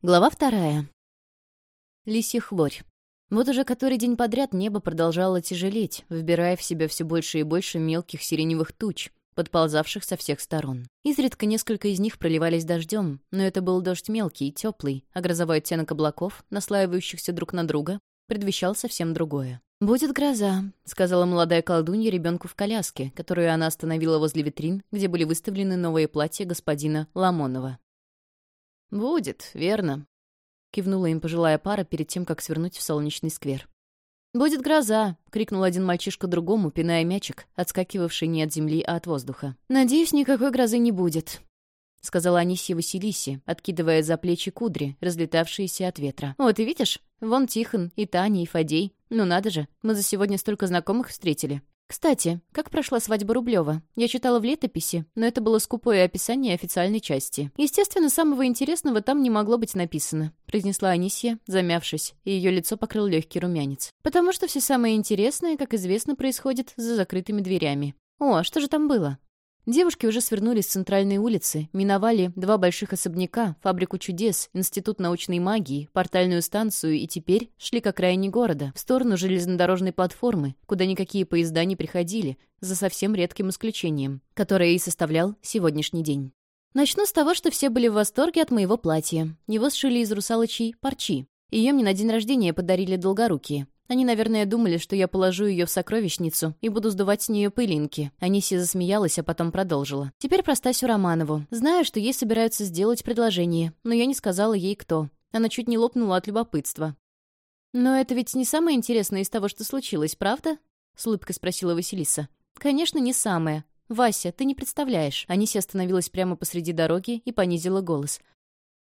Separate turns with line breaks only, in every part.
Глава вторая. Лисья хворь. Вот уже который день подряд небо продолжало тяжелеть, вбирая в себя все больше и больше мелких сиреневых туч, подползавших со всех сторон. Изредка несколько из них проливались дождем, но это был дождь мелкий и теплый, а грозовой оттенок облаков, наслаивающихся друг на друга, предвещал совсем другое. «Будет гроза», — сказала молодая колдунья ребенку в коляске, которую она остановила возле витрин, где были выставлены новые платья господина Ламонова. «Будет, верно», — кивнула им пожилая пара перед тем, как свернуть в солнечный сквер. «Будет гроза!» — крикнул один мальчишка другому, пиная мячик, отскакивавший не от земли, а от воздуха. «Надеюсь, никакой грозы не будет», — сказала Анисия Василисе, откидывая за плечи кудри, разлетавшиеся от ветра. «Вот и видишь, вон Тихон, и Таня, и Фадей. Ну надо же, мы за сегодня столько знакомых встретили. Кстати, как прошла свадьба Рублева? Я читала в летописи, но это было скупое описание официальной части. Естественно, самого интересного там не могло быть написано, произнесла Анисия, замявшись, и ее лицо покрыл легкий румянец. Потому что все самое интересное, как известно, происходит за закрытыми дверями. О, а что же там было? Девушки уже свернули с центральной улицы, миновали два больших особняка, фабрику чудес, институт научной магии, портальную станцию и теперь шли к окраине города, в сторону железнодорожной платформы, куда никакие поезда не приходили, за совсем редким исключением, которое и составлял сегодняшний день. Начну с того, что все были в восторге от моего платья. Его сшили из русалочей парчи. Ее мне на день рождения подарили долгорукие. Они, наверное, думали, что я положу ее в сокровищницу и буду сдувать с нее пылинки. Анисия засмеялась, а потом продолжила. Теперь про Стасю Романову. Знаю, что ей собираются сделать предложение, но я не сказала ей, кто. Она чуть не лопнула от любопытства. «Но это ведь не самое интересное из того, что случилось, правда?» — с улыбкой спросила Василиса. «Конечно, не самое. Вася, ты не представляешь». Анисия остановилась прямо посреди дороги и понизила голос.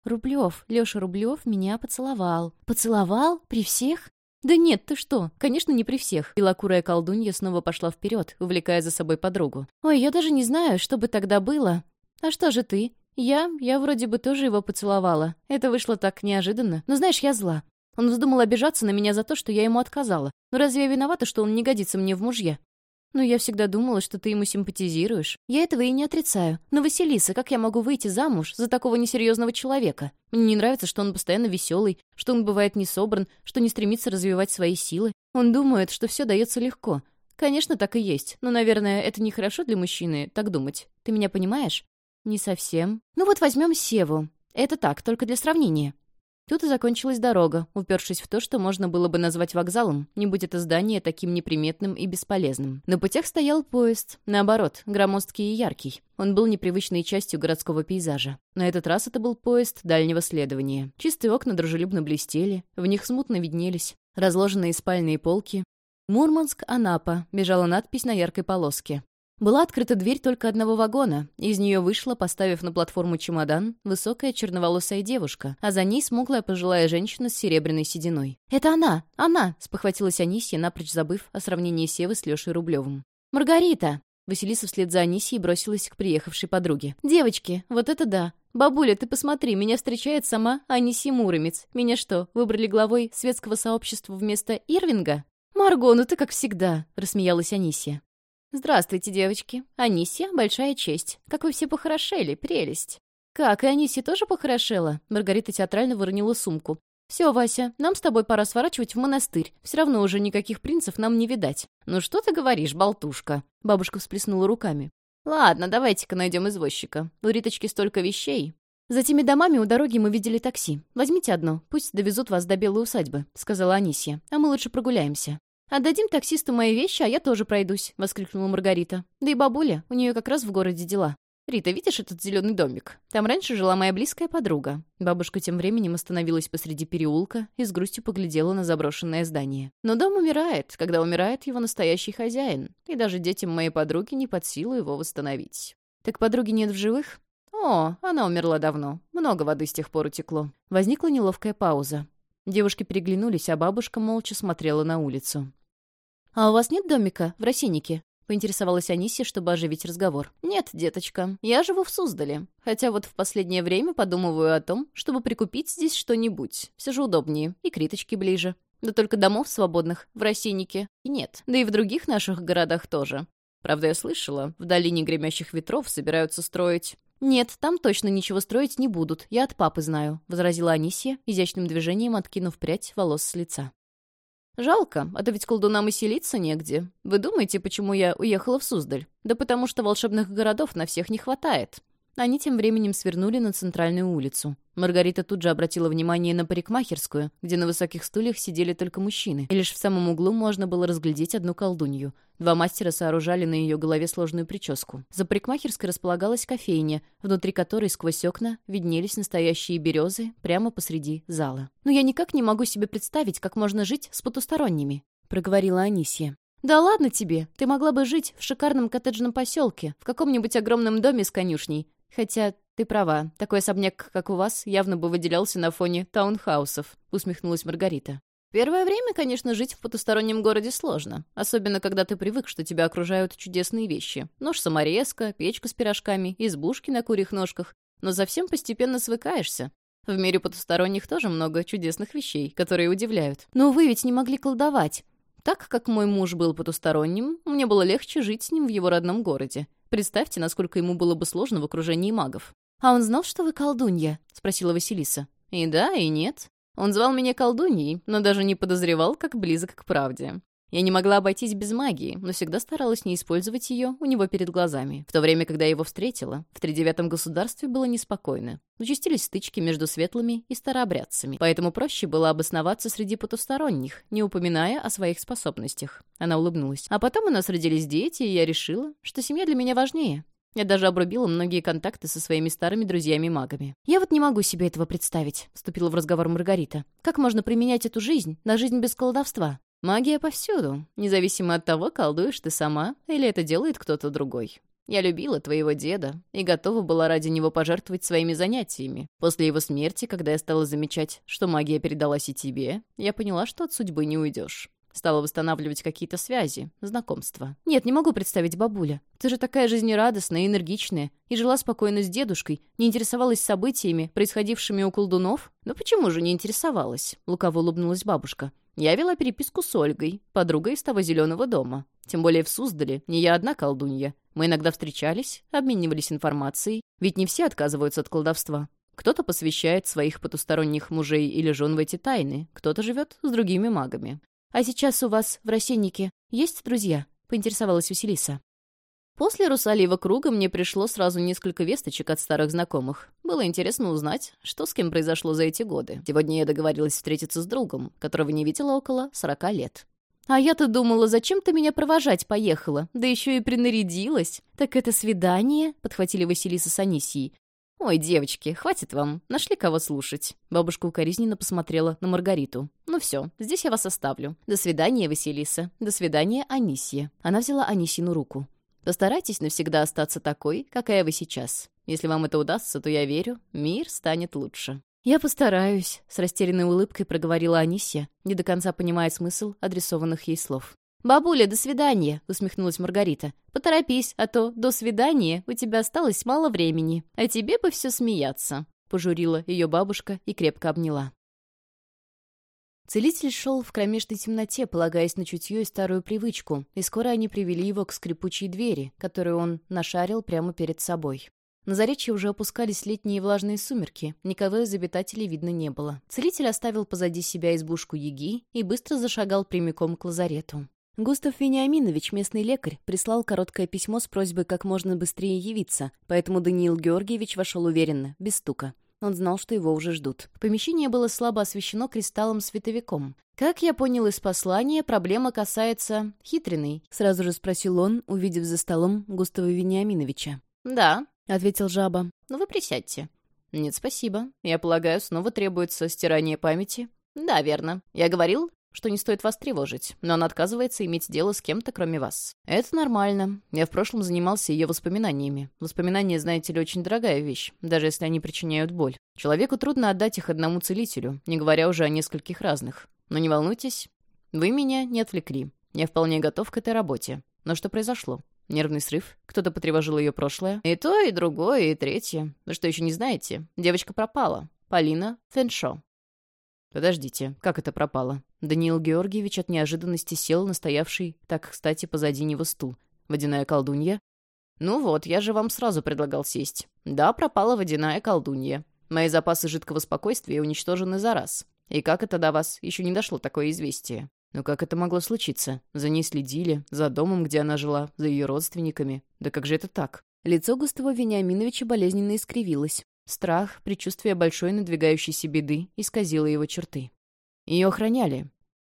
«Рублев, Лёша Рублев меня поцеловал». «Поцеловал? При всех?» «Да нет, ты что? Конечно, не при всех». Белокурая колдунья снова пошла вперед, увлекая за собой подругу. «Ой, я даже не знаю, что бы тогда было. А что же ты?» «Я? Я вроде бы тоже его поцеловала. Это вышло так неожиданно. Но знаешь, я зла. Он вздумал обижаться на меня за то, что я ему отказала. Но разве я виновата, что он не годится мне в мужья? «Но я всегда думала, что ты ему симпатизируешь. Я этого и не отрицаю. Но, Василиса, как я могу выйти замуж за такого несерьезного человека? Мне не нравится, что он постоянно веселый, что он бывает не собран, что не стремится развивать свои силы. Он думает, что все дается легко. Конечно, так и есть. Но, наверное, это нехорошо для мужчины так думать. Ты меня понимаешь? Не совсем. Ну вот возьмем Севу. Это так, только для сравнения. Тут и закончилась дорога, упершись в то, что можно было бы назвать вокзалом, не будь это здание таким неприметным и бесполезным. На путях стоял поезд, наоборот, громоздкий и яркий. Он был непривычной частью городского пейзажа. На этот раз это был поезд дальнего следования. Чистые окна дружелюбно блестели, в них смутно виднелись разложенные спальные полки. «Мурманск, Анапа», бежала надпись на яркой полоске. Была открыта дверь только одного вагона. Из нее вышла, поставив на платформу чемодан, высокая черноволосая девушка, а за ней смуглая пожилая женщина с серебряной сединой. «Это она! Она!» — спохватилась Анисия, напрочь забыв о сравнении Севы с Лешей Рублевым. «Маргарита!» Василиса вслед за Анисией бросилась к приехавшей подруге. «Девочки, вот это да! Бабуля, ты посмотри, меня встречает сама Анисия Муромец. Меня что, выбрали главой светского сообщества вместо Ирвинга?» «Марго, ну ты как всегда!» — рассмеялась Анисия. «Здравствуйте, девочки. Анисия — большая честь. Как вы все похорошели, прелесть». «Как, и Анисия тоже похорошела?» Маргарита театрально выронила сумку. «Все, Вася, нам с тобой пора сворачивать в монастырь. Все равно уже никаких принцев нам не видать». «Ну что ты говоришь, болтушка?» Бабушка всплеснула руками. «Ладно, давайте-ка найдем извозчика. У Риточки столько вещей». «За теми домами у дороги мы видели такси. Возьмите одно, пусть довезут вас до белой усадьбы», — сказала Анисия. «А мы лучше прогуляемся». «Отдадим таксисту мои вещи, а я тоже пройдусь», — воскликнула Маргарита. «Да и бабуля, у нее как раз в городе дела». «Рита, видишь этот зеленый домик? Там раньше жила моя близкая подруга». Бабушка тем временем остановилась посреди переулка и с грустью поглядела на заброшенное здание. «Но дом умирает, когда умирает его настоящий хозяин, и даже детям моей подруги не под силу его восстановить». «Так подруги нет в живых?» «О, она умерла давно. Много воды с тех пор утекло». Возникла неловкая пауза. Девушки переглянулись, а бабушка молча смотрела на улицу. «А у вас нет домика в Росиннике?» — поинтересовалась Анисия, чтобы оживить разговор. «Нет, деточка, я живу в Суздале. Хотя вот в последнее время подумываю о том, чтобы прикупить здесь что-нибудь. Все же удобнее, и криточки ближе. Да только домов свободных в Росиннике нет. Да и в других наших городах тоже. Правда, я слышала, в долине гремящих ветров собираются строить «Нет, там точно ничего строить не будут, я от папы знаю», — возразила Анисия, изящным движением откинув прядь волос с лица. «Жалко, а то ведь колдунам и селиться негде. Вы думаете, почему я уехала в Суздаль? Да потому что волшебных городов на всех не хватает. Они тем временем свернули на центральную улицу. Маргарита тут же обратила внимание на парикмахерскую, где на высоких стульях сидели только мужчины, и лишь в самом углу можно было разглядеть одну колдунью. Два мастера сооружали на ее голове сложную прическу. За парикмахерской располагалась кофейня, внутри которой сквозь окна виднелись настоящие березы прямо посреди зала. «Но я никак не могу себе представить, как можно жить с потусторонними», — проговорила Анисия. «Да ладно тебе, ты могла бы жить в шикарном коттеджном поселке, в каком-нибудь огромном доме с конюшней, «Хотя ты права, такой особняк, как у вас, явно бы выделялся на фоне таунхаусов», — усмехнулась Маргарита. «Первое время, конечно, жить в потустороннем городе сложно, особенно когда ты привык, что тебя окружают чудесные вещи. Нож-саморезка, печка с пирожками, избушки на курьих ножках. Но совсем постепенно свыкаешься. В мире потусторонних тоже много чудесных вещей, которые удивляют. Но вы ведь не могли колдовать. Так как мой муж был потусторонним, мне было легче жить с ним в его родном городе. Представьте, насколько ему было бы сложно в окружении магов. «А он знал, что вы колдунья?» — спросила Василиса. «И да, и нет. Он звал меня колдуньей, но даже не подозревал, как близок к правде. Я не могла обойтись без магии, но всегда старалась не использовать ее у него перед глазами. В то время, когда я его встретила, в тридевятом государстве было неспокойно. Участились стычки между светлыми и старообрядцами, поэтому проще было обосноваться среди потусторонних, не упоминая о своих способностях. Она улыбнулась. А потом у нас родились дети, и я решила, что семья для меня важнее. Я даже обрубила многие контакты со своими старыми друзьями-магами. «Я вот не могу себе этого представить», — вступила в разговор Маргарита. «Как можно применять эту жизнь на жизнь без колдовства? Магия повсюду, независимо от того, колдуешь ты сама или это делает кто-то другой. Я любила твоего деда и готова была ради него пожертвовать своими занятиями. После его смерти, когда я стала замечать, что магия передалась и тебе, я поняла, что от судьбы не уйдешь. Стала восстанавливать какие-то связи, знакомства. Нет, не могу представить бабуля. Ты же такая жизнерадостная и энергичная. И жила спокойно с дедушкой, не интересовалась событиями, происходившими у колдунов. Но почему же не интересовалась? Лукаво улыбнулась бабушка. Я вела переписку с Ольгой, подругой из того зеленого дома. Тем более в Суздале не я одна колдунья. Мы иногда встречались, обменивались информацией, ведь не все отказываются от колдовства. Кто-то посвящает своих потусторонних мужей или жен в эти тайны, кто-то живет с другими магами. «А сейчас у вас в рассеннике есть друзья?» — поинтересовалась Василиса. После Русалиева круга мне пришло сразу несколько весточек от старых знакомых. Было интересно узнать, что с кем произошло за эти годы. Сегодня я договорилась встретиться с другом, которого не видела около сорока лет. «А я-то думала, зачем ты меня провожать поехала? Да еще и принарядилась. Так это свидание?» — подхватили Василиса с Анисией. «Ой, девочки, хватит вам. Нашли кого слушать». Бабушка укоризненно посмотрела на Маргариту. «Ну все, здесь я вас оставлю. До свидания, Василиса. До свидания, Анисия». Она взяла Анисину руку. Постарайтесь навсегда остаться такой, какая вы сейчас. Если вам это удастся, то я верю, мир станет лучше». «Я постараюсь», — с растерянной улыбкой проговорила Анисия, не до конца понимая смысл адресованных ей слов. «Бабуля, до свидания», — усмехнулась Маргарита. «Поторопись, а то до свидания у тебя осталось мало времени, а тебе бы все смеяться», — пожурила ее бабушка и крепко обняла. Целитель шел в кромешной темноте, полагаясь на чутье и старую привычку, и скоро они привели его к скрипучей двери, которую он нашарил прямо перед собой. На заречье уже опускались летние влажные сумерки, никого из обитателей видно не было. Целитель оставил позади себя избушку Яги и быстро зашагал прямиком к лазарету. Густав Вениаминович, местный лекарь, прислал короткое письмо с просьбой как можно быстрее явиться, поэтому Даниил Георгиевич вошел уверенно, без стука. Он знал, что его уже ждут. Помещение было слабо освещено кристаллом-световиком. «Как я понял из послания, проблема касается хитренной», — сразу же спросил он, увидев за столом Густава Вениаминовича. «Да», — ответил жаба. «Ну вы присядьте». «Нет, спасибо. Я полагаю, снова требуется стирание памяти?» «Да, верно. Я говорил, что не стоит вас тревожить, но она отказывается иметь дело с кем-то, кроме вас. Это нормально. Я в прошлом занимался ее воспоминаниями. Воспоминания, знаете ли, очень дорогая вещь, даже если они причиняют боль. Человеку трудно отдать их одному целителю, не говоря уже о нескольких разных. Но не волнуйтесь, вы меня не отвлекли. Я вполне готов к этой работе. Но что произошло? Нервный срыв? Кто-то потревожил ее прошлое? И то, и другое, и третье. Вы что, еще не знаете? Девочка пропала. Полина Феншо. Подождите, как это пропало? Даниил Георгиевич от неожиданности сел на стоявший, так, кстати, позади него стул. Водяная колдунья? «Ну вот, я же вам сразу предлагал сесть. Да, пропала водяная колдунья. Мои запасы жидкого спокойствия уничтожены за раз. И как это до вас? Еще не дошло такое известие. Но как это могло случиться? За ней следили, за домом, где она жила, за ее родственниками. Да как же это так? Лицо Густава Вениаминовича болезненно искривилось. Страх, предчувствие большой надвигающейся беды исказило его черты. Ее охраняли.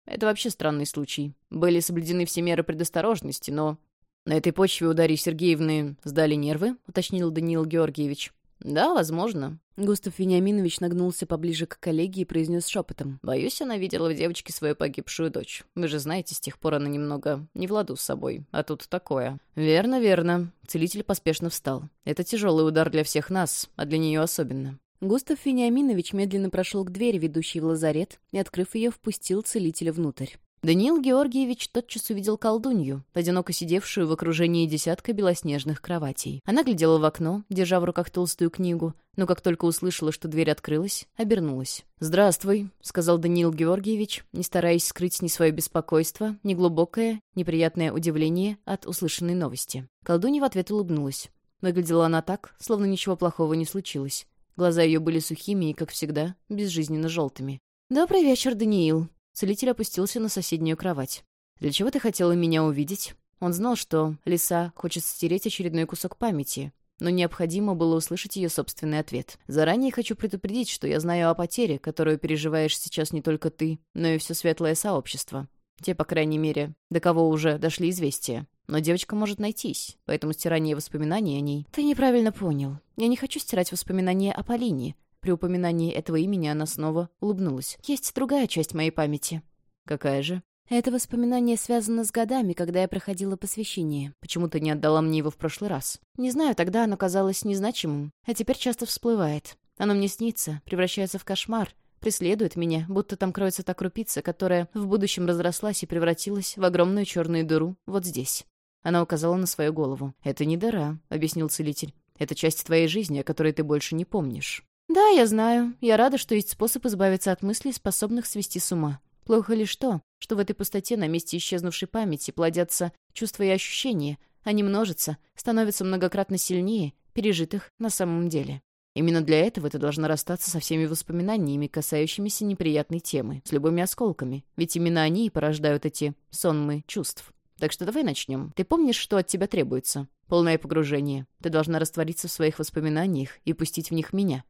Это вообще странный случай. Были соблюдены все меры предосторожности, но... На этой почве у Дарьи Сергеевны сдали нервы, уточнил Даниил Георгиевич. «Да, возможно». Густав Вениаминович нагнулся поближе к коллеге и произнес шепотом. «Боюсь, она видела в девочке свою погибшую дочь. Вы же знаете, с тех пор она немного не в ладу с собой. А тут такое». «Верно, верно». Целитель поспешно встал. «Это тяжелый удар для всех нас, а для нее особенно». Густав Вениаминович медленно прошел к двери, ведущей в лазарет, и, открыв ее, впустил целителя внутрь. Даниил Георгиевич тотчас увидел колдунью, одиноко сидевшую в окружении десятка белоснежных кроватей. Она глядела в окно, держа в руках толстую книгу, но как только услышала, что дверь открылась, обернулась. «Здравствуй», — сказал Даниил Георгиевич, не стараясь скрыть ни свое беспокойство, ни глубокое, неприятное удивление от услышанной новости. Колдунья в ответ улыбнулась. Выглядела она так, словно ничего плохого не случилось. Глаза ее были сухими и, как всегда, безжизненно желтыми. «Добрый вечер, Даниил», Целитель опустился на соседнюю кровать. «Для чего ты хотела меня увидеть?» Он знал, что лиса хочет стереть очередной кусок памяти, но необходимо было услышать ее собственный ответ. «Заранее хочу предупредить, что я знаю о потере, которую переживаешь сейчас не только ты, но и все светлое сообщество. Те, по крайней мере, до кого уже дошли известия. Но девочка может найтись, поэтому стирание воспоминаний о ней... Ты неправильно понял. Я не хочу стирать воспоминания о Полине. При упоминании этого имени она снова улыбнулась. «Есть другая часть моей памяти». «Какая же?» «Это воспоминание связано с годами, когда я проходила посвящение. Почему ты не отдала мне его в прошлый раз? Не знаю, тогда оно казалось незначимым, а теперь часто всплывает. Оно мне снится, превращается в кошмар, преследует меня, будто там кроется та крупица, которая в будущем разрослась и превратилась в огромную черную дыру вот здесь». Она указала на свою голову. «Это не дыра», — объяснил целитель. «Это часть твоей жизни, о которой ты больше не помнишь. «Да, я знаю. Я рада, что есть способ избавиться от мыслей, способных свести с ума. Плохо ли что, что в этой пустоте на месте исчезнувшей памяти плодятся чувства и ощущения, они множатся, становятся многократно сильнее, пережитых на самом деле. Именно для этого ты должна расстаться со всеми воспоминаниями, касающимися неприятной темы, с любыми осколками, ведь именно они и порождают эти сонмы чувств. Так что давай начнем. Ты помнишь, что от тебя требуется? Полное погружение. Ты должна раствориться в своих воспоминаниях и пустить в них меня.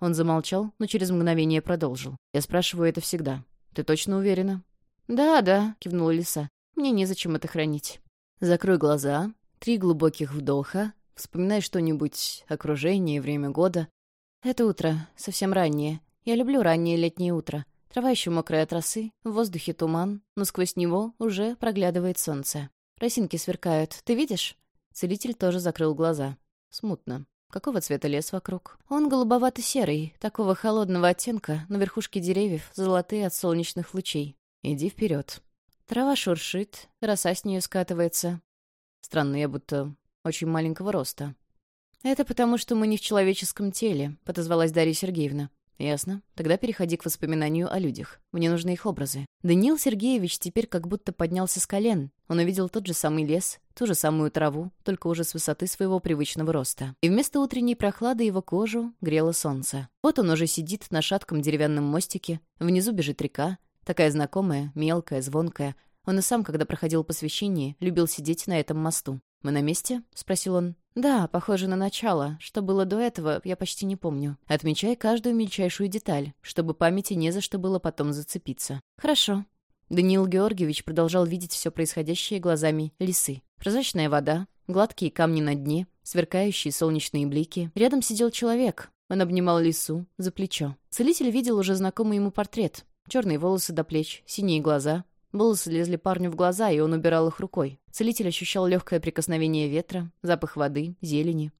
Он замолчал, но через мгновение продолжил. «Я спрашиваю это всегда. Ты точно уверена?» «Да, да», — кивнула лиса. «Мне незачем это хранить». «Закрой глаза. Три глубоких вдоха. Вспоминай что-нибудь, окружение, время года. Это утро, совсем раннее. Я люблю раннее летнее утро. Трава еще мокрая от росы, в воздухе туман, но сквозь него уже проглядывает солнце. Росинки сверкают. Ты видишь?» Целитель тоже закрыл глаза. Смутно. Какого цвета лес вокруг? Он голубовато-серый, такого холодного оттенка, на верхушке деревьев, золотые от солнечных лучей. Иди вперед. Трава шуршит, роса с нее скатывается. Странно, я будто очень маленького роста. «Это потому, что мы не в человеческом теле», — подозвалась Дарья Сергеевна. «Ясно. Тогда переходи к воспоминанию о людях. Мне нужны их образы». Даниил Сергеевич теперь как будто поднялся с колен. Он увидел тот же самый лес, ту же самую траву, только уже с высоты своего привычного роста. И вместо утренней прохлады его кожу грело солнце. Вот он уже сидит на шатком деревянном мостике, внизу бежит река, такая знакомая, мелкая, звонкая. Он и сам, когда проходил посвящение, любил сидеть на этом мосту. «Мы на месте?» — спросил он. «Да, похоже на начало. Что было до этого, я почти не помню. Отмечай каждую мельчайшую деталь, чтобы памяти не за что было потом зацепиться». «Хорошо». Даниил Георгиевич продолжал видеть все происходящее глазами лисы. Прозрачная вода, гладкие камни на дне, сверкающие солнечные блики. Рядом сидел человек. Он обнимал лису за плечо. Целитель видел уже знакомый ему портрет. Черные волосы до плеч, синие глаза, Волосы лезли парню в глаза, и он убирал их рукой. Целитель ощущал легкое прикосновение ветра, запах воды, зелени.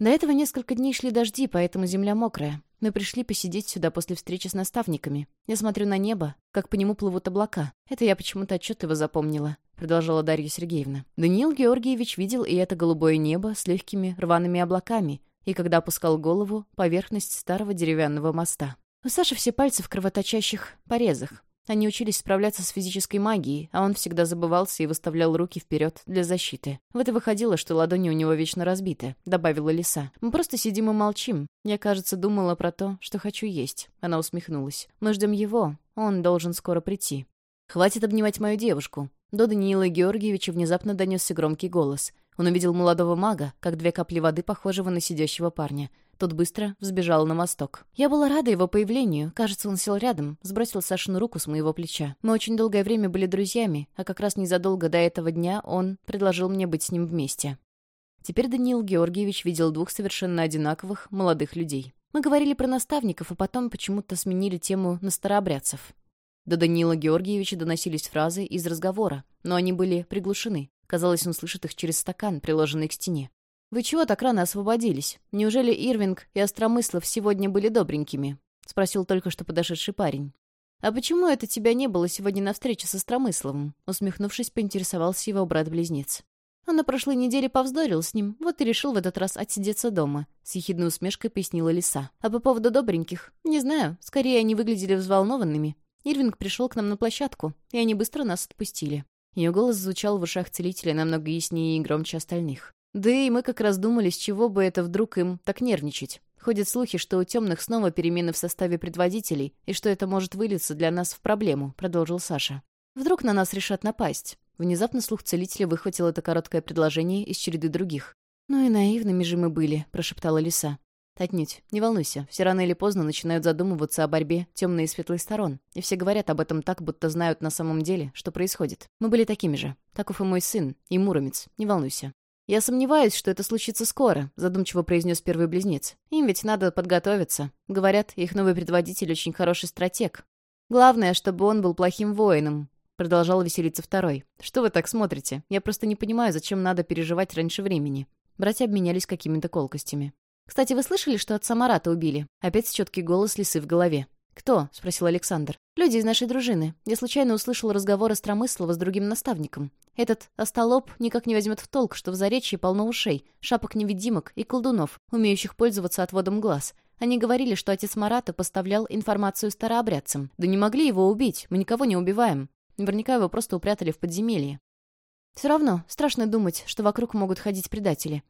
До этого несколько дней шли дожди, поэтому земля мокрая. Мы пришли посидеть сюда после встречи с наставниками. Я смотрю на небо, как по нему плывут облака. Это я почему-то отчетливо запомнила», — продолжала Дарья Сергеевна. Даниил Георгиевич видел и это голубое небо с легкими рваными облаками, и когда опускал голову, поверхность старого деревянного моста. У Саши все пальцы в кровоточащих порезах. Они учились справляться с физической магией, а он всегда забывался и выставлял руки вперед для защиты. В это выходило, что ладони у него вечно разбиты, добавила Лиса. Мы просто сидим и молчим. Я, кажется, думала про то, что хочу есть. Она усмехнулась. Мы ждем его. Он должен скоро прийти. Хватит обнимать мою девушку. До Даниила Георгиевича внезапно донесся громкий голос. Он увидел молодого мага, как две капли воды, похожего на сидящего парня. Тот быстро взбежал на мосток. Я была рада его появлению. Кажется, он сел рядом, сбросил Сашину руку с моего плеча. Мы очень долгое время были друзьями, а как раз незадолго до этого дня он предложил мне быть с ним вместе. Теперь Даниил Георгиевич видел двух совершенно одинаковых молодых людей. Мы говорили про наставников, а потом почему-то сменили тему на старообрядцев. До Даниила Георгиевича доносились фразы из разговора, но они были приглушены. Казалось, он слышит их через стакан, приложенный к стене. «Вы чего так рано освободились? Неужели Ирвинг и Остромыслов сегодня были добренькими?» — спросил только что подошедший парень. «А почему это тебя не было сегодня на встрече с Остромысловым?» Усмехнувшись, поинтересовался его брат-близнец. Он на прошлой неделе повздорил с ним, вот и решил в этот раз отсидеться дома. С ехидной усмешкой пояснила лиса. А по поводу добреньких? Не знаю, скорее они выглядели взволнованными. Ирвинг пришел к нам на площадку, и они быстро нас отпустили. Ее голос звучал в ушах целителя намного яснее и громче остальных. Да и мы как раз думали, с чего бы это вдруг им так нервничать. Ходят слухи, что у темных снова перемены в составе предводителей, и что это может вылиться для нас в проблему», — продолжил Саша. «Вдруг на нас решат напасть?» Внезапно слух целителя выхватил это короткое предложение из череды других. «Ну и наивными же мы были», — прошептала лиса. «Отнюдь. Не волнуйся. Все рано или поздно начинают задумываться о борьбе темной и светлой сторон. И все говорят об этом так, будто знают на самом деле, что происходит. Мы были такими же. Таков и мой сын, и Муромец. Не волнуйся. «Я сомневаюсь, что это случится скоро», — задумчиво произнес первый близнец. «Им ведь надо подготовиться. Говорят, их новый предводитель очень хороший стратег. Главное, чтобы он был плохим воином», — продолжал веселиться второй. «Что вы так смотрите? Я просто не понимаю, зачем надо переживать раньше времени». Братья обменялись какими-то колкостями. «Кстати, вы слышали, что отца Марата убили?» Опять четкий голос лисы в голове. «Кто?» — спросил Александр. «Люди из нашей дружины. Я случайно услышал разговор Остромыслова с другим наставником. Этот остолоп никак не возьмет в толк, что в Заречье полно ушей, шапок-невидимок и колдунов, умеющих пользоваться отводом глаз. Они говорили, что отец Марата поставлял информацию старообрядцам. Да не могли его убить, мы никого не убиваем. Наверняка его просто упрятали в подземелье. Все равно, страшно думать, что вокруг могут ходить предатели.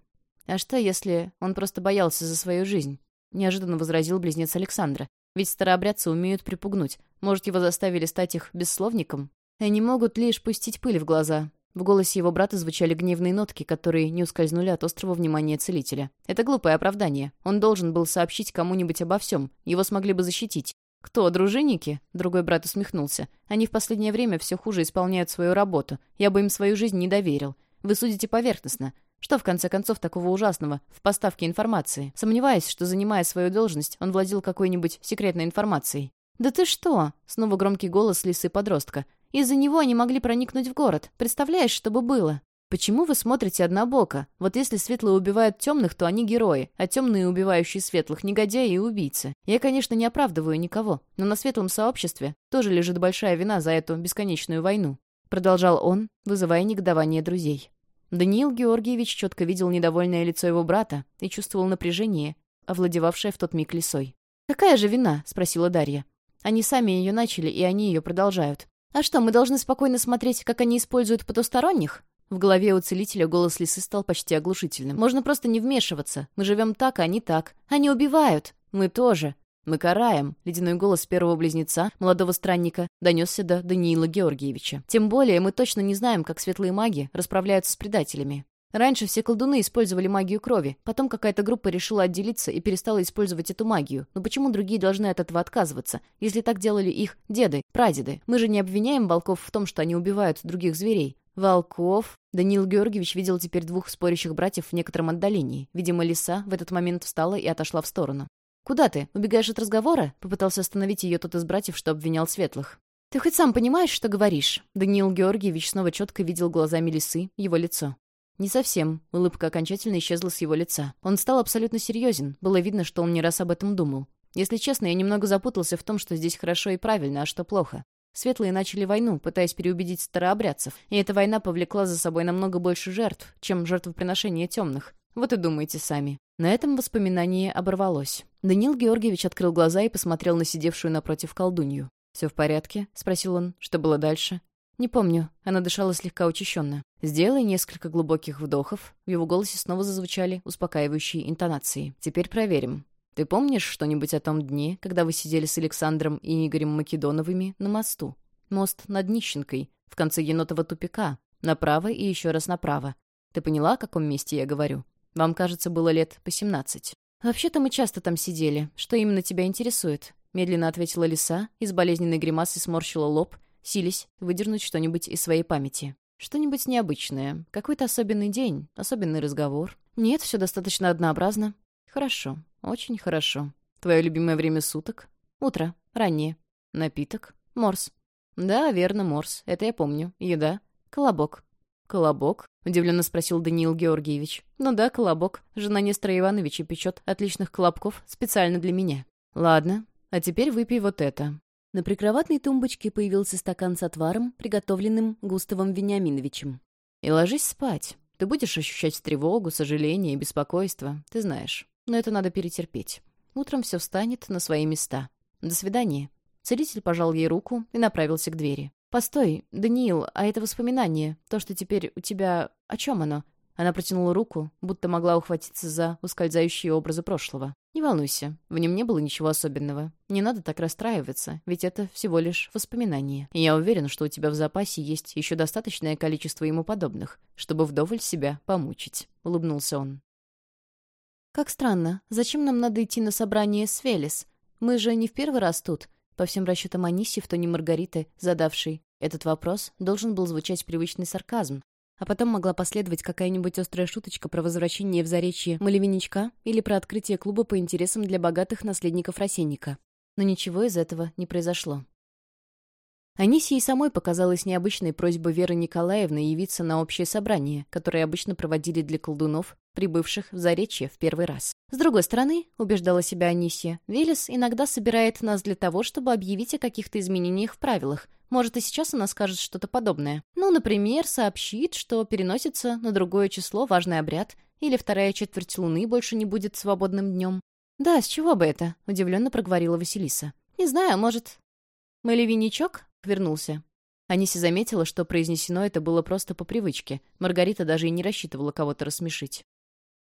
А что, если он просто боялся за свою жизнь? Неожиданно возразил близнец Александра. Ведь старообрядцы умеют припугнуть. Может, его заставили стать их бессловником? Они могут лишь пустить пыль в глаза. В голосе его брата звучали гневные нотки, которые не ускользнули от острого внимания целителя. Это глупое оправдание. Он должен был сообщить кому-нибудь обо всем. Его смогли бы защитить. «Кто, дружинники?» — другой брат усмехнулся. «Они в последнее время все хуже исполняют свою работу. Я бы им свою жизнь не доверил. Вы судите поверхностно. Что, в конце концов, такого ужасного в поставке информации? Сомневаюсь, что, занимая свою должность, он владел какой-нибудь секретной информацией. «Да ты что?» — снова громкий голос лисы-подростка. «Из-за него они могли проникнуть в город. Представляешь, что бы было?» «Почему вы смотрите однобоко? Вот если светлые убивают темных, то они герои, а темные, убивающие светлых, негодяи и убийцы. Я, конечно, не оправдываю никого, но на светлом сообществе тоже лежит большая вина за эту бесконечную войну», — продолжал он, вызывая негодование друзей. Даниил Георгиевич четко видел недовольное лицо его брата и чувствовал напряжение, овладевавшее в тот миг лисой. «Какая же вина?» — спросила Дарья. «Они сами ее начали, и они ее продолжают. А что, мы должны спокойно смотреть, как они используют потусторонних?» В голове у целителя голос лисы стал почти оглушительным. «Можно просто не вмешиваться. Мы живем так, а они так. Они убивают. Мы тоже. «Мы караем», — ледяной голос первого близнеца, молодого странника, донесся до Даниила Георгиевича. «Тем более мы точно не знаем, как светлые маги расправляются с предателями. Раньше все колдуны использовали магию крови, потом какая-то группа решила отделиться и перестала использовать эту магию. Но почему другие должны от этого отказываться, если так делали их деды, прадеды? Мы же не обвиняем волков в том, что они убивают других зверей. Волков. Даниил Георгиевич видел теперь двух спорящих братьев в некотором отдалении. Видимо, лиса в этот момент встала и отошла в сторону. «Куда ты? Убегаешь от разговора?» — попытался остановить ее тот из братьев, что обвинял Светлых. «Ты хоть сам понимаешь, что говоришь?» Даниил Георгиевич снова четко видел глазами лисы, его лицо. «Не совсем». Улыбка окончательно исчезла с его лица. Он стал абсолютно серьезен. Было видно, что он не раз об этом думал. Если честно, я немного запутался в том, что здесь хорошо и правильно, а что плохо. Светлые начали войну, пытаясь переубедить старообрядцев, и эта война повлекла за собой намного больше жертв, чем жертвоприношение темных. Вот и думайте сами. На этом воспоминание оборвалось. Даниил Георгиевич открыл глаза и посмотрел на сидевшую напротив колдунью. «Все в порядке?» — спросил он. «Что было дальше?» «Не помню». Она дышала слегка учащенно. «Сделай несколько глубоких вдохов». В его голосе снова зазвучали успокаивающие интонации. «Теперь проверим. Ты помнишь что-нибудь о том дне, когда вы сидели с Александром и Игорем Македоновыми на мосту? Мост над Нищенкой, в конце енотого тупика, направо и еще раз направо. Ты поняла, о каком месте я говорю? Вам, кажется, было лет по семнадцать. Вообще-то мы часто там сидели. Что именно тебя интересует? Медленно ответила лиса и с болезненной гримасой сморщила лоб, сились выдернуть что-нибудь из своей памяти. Что-нибудь необычное. Какой-то особенный день, особенный разговор. Нет, все достаточно однообразно. Хорошо, очень хорошо. Твое любимое время суток? Утро, раннее. Напиток? Морс. Да, верно, морс. Это я помню. Еда? Колобок. Колобок? Удивленно спросил Даниил Георгиевич. Ну да, колобок. Жена Нестора Ивановича печет отличных колобков специально для меня. Ладно, а теперь выпей вот это. На прикроватной тумбочке появился стакан с отваром, приготовленным Густавом Вениаминовичем. И ложись спать. Ты будешь ощущать тревогу, сожаление и беспокойство, ты знаешь. Но это надо перетерпеть. Утром все встанет на свои места. До свидания. Целитель пожал ей руку и направился к двери. «Постой, Даниил, а это воспоминание, то, что теперь у тебя... О чем оно?» Она протянула руку, будто могла ухватиться за ускользающие образы прошлого. «Не волнуйся, в нем не было ничего особенного. Не надо так расстраиваться, ведь это всего лишь воспоминание. И я уверен, что у тебя в запасе есть еще достаточное количество ему подобных, чтобы вдоволь себя помучить», — улыбнулся он. «Как странно. Зачем нам надо идти на собрание с Велес? Мы же не в первый раз тут». По всем расчетам Аниси, в тоне Маргариты, задавшей этот вопрос, должен был звучать привычный сарказм. А потом могла последовать какая-нибудь острая шуточка про возвращение в Заречье Малевиничка или про открытие клуба по интересам для богатых наследников Росенника. Но ничего из этого не произошло. Анисии самой показалась необычной просьба Веры Николаевны явиться на общее собрание, которое обычно проводили для колдунов, прибывших в Заречье в первый раз. С другой стороны, убеждала себя Анисия, Велес иногда собирает нас для того, чтобы объявить о каких-то изменениях в правилах. Может, и сейчас она скажет что-то подобное. Ну, например, сообщит, что переносится на другое число важный обряд, или вторая четверть луны больше не будет свободным днем. «Да, с чего бы это?» — удивленно проговорила Василиса. «Не знаю, может...» «Малевиничок?» Вернулся. Аниси заметила, что произнесено это было просто по привычке. Маргарита даже и не рассчитывала кого-то рассмешить.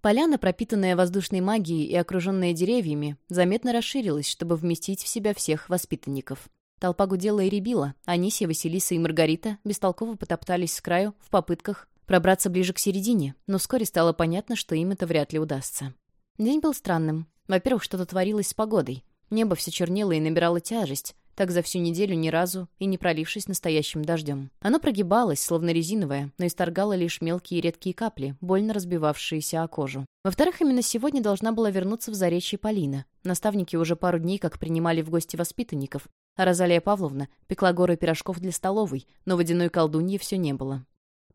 Поляна, пропитанная воздушной магией и окруженная деревьями, заметно расширилась, чтобы вместить в себя всех воспитанников. Толпа гудела и рябила. Анисия, Василиса и Маргарита бестолково потоптались с краю в попытках пробраться ближе к середине, но вскоре стало понятно, что им это вряд ли удастся. День был странным. Во-первых, что-то творилось с погодой. Небо все чернело и набирало тяжесть, так за всю неделю ни разу и не пролившись настоящим дождем. Оно прогибалось, словно резиновое, но исторгало лишь мелкие редкие капли, больно разбивавшиеся о кожу. Во-вторых, именно сегодня должна была вернуться в заречье Полина. Наставники уже пару дней как принимали в гости воспитанников, а Розалия Павловна пекла горы пирожков для столовой, но водяной колдуньи все не было.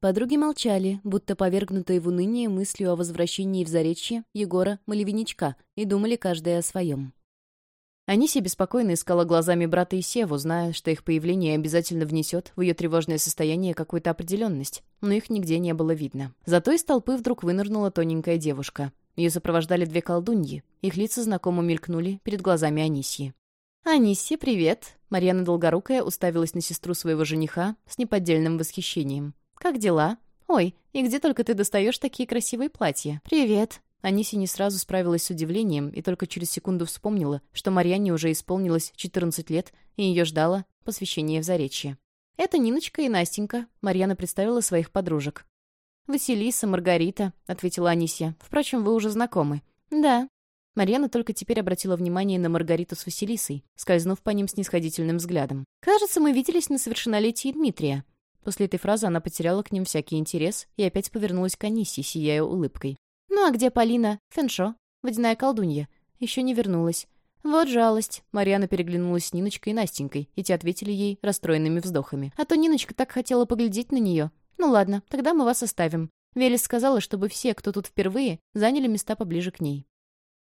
Подруги молчали, будто повергнутые в уныние мыслью о возвращении в Заречье Егора Малевиничка, и думали каждая о своем. Анисия беспокойно искала глазами брата и Севу, зная, что их появление обязательно внесет в ее тревожное состояние какую-то определенность, но их нигде не было видно. Зато из толпы вдруг вынырнула тоненькая девушка. Ее сопровождали две колдуньи. Их лица знакомо мелькнули перед глазами Анисии. «Анисия, привет!» Марьяна Долгорукая уставилась на сестру своего жениха с неподдельным восхищением. «Как дела? Ой, и где только ты достаешь такие красивые платья? Привет!» Аниси не сразу справилась с удивлением и только через секунду вспомнила, что Марьяне уже исполнилось 14 лет, и ее ждало посвящение в Заречье. «Это Ниночка и Настенька», — Марьяна представила своих подружек. «Василиса, Маргарита», — ответила Анисия. «Впрочем, вы уже знакомы». «Да». Марьяна только теперь обратила внимание на Маргариту с Василисой, скользнув по ним снисходительным взглядом. «Кажется, мы виделись на совершеннолетии Дмитрия». После этой фразы она потеряла к ним всякий интерес и опять повернулась к Анисии, сияя улыбкой. «Ну а где Полина? Фэншо? Водяная колдунья. Еще не вернулась». «Вот жалость». Марьяна переглянулась с Ниночкой и Настенькой, и те ответили ей расстроенными вздохами. «А то Ниночка так хотела поглядеть на нее. Ну ладно, тогда мы вас оставим». Велес сказала, чтобы все, кто тут впервые, заняли места поближе к ней.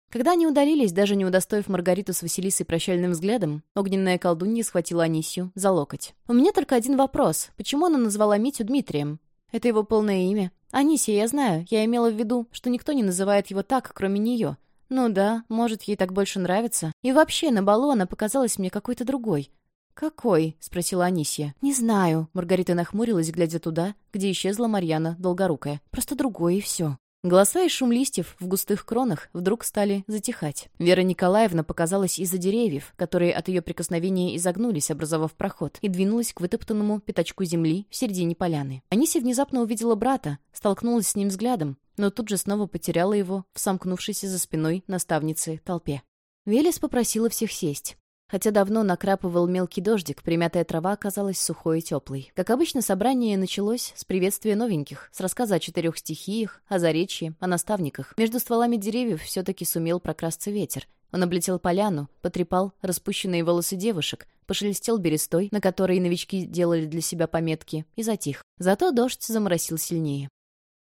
Когда они удалились, даже не удостоив Маргариту с Василисой прощальным взглядом, огненная колдунья схватила Анисию за локоть. «У меня только один вопрос. Почему она назвала Митю Дмитрием? Это его полное имя. «Анисия, я знаю, я имела в виду, что никто не называет его так, кроме нее. Ну да, может, ей так больше нравится. И вообще, на балу она показалась мне какой-то другой. «Какой?» — спросила Анисия. «Не знаю». Маргарита нахмурилась, глядя туда, где исчезла Марьяна Долгорукая. «Просто другое и все». Голоса и шум листьев в густых кронах вдруг стали затихать. Вера Николаевна показалась из-за деревьев, которые от ее прикосновения изогнулись, образовав проход, и двинулась к вытоптанному пятачку земли в середине поляны. Анисия внезапно увидела брата, столкнулась с ним взглядом, но тут же снова потеряла его в сомкнувшейся за спиной наставницы толпе. Велес попросила всех сесть. Хотя давно накрапывал мелкий дождик, примятая трава оказалась сухой и теплой. Как обычно, собрание началось с приветствия новеньких, с рассказа о четырех стихиях, о заречье, о наставниках. Между стволами деревьев все-таки сумел прокрасться ветер. Он облетел поляну, потрепал распущенные волосы девушек, пошелестел берестой, на которой новички делали для себя пометки, и затих. Зато дождь заморосил сильнее.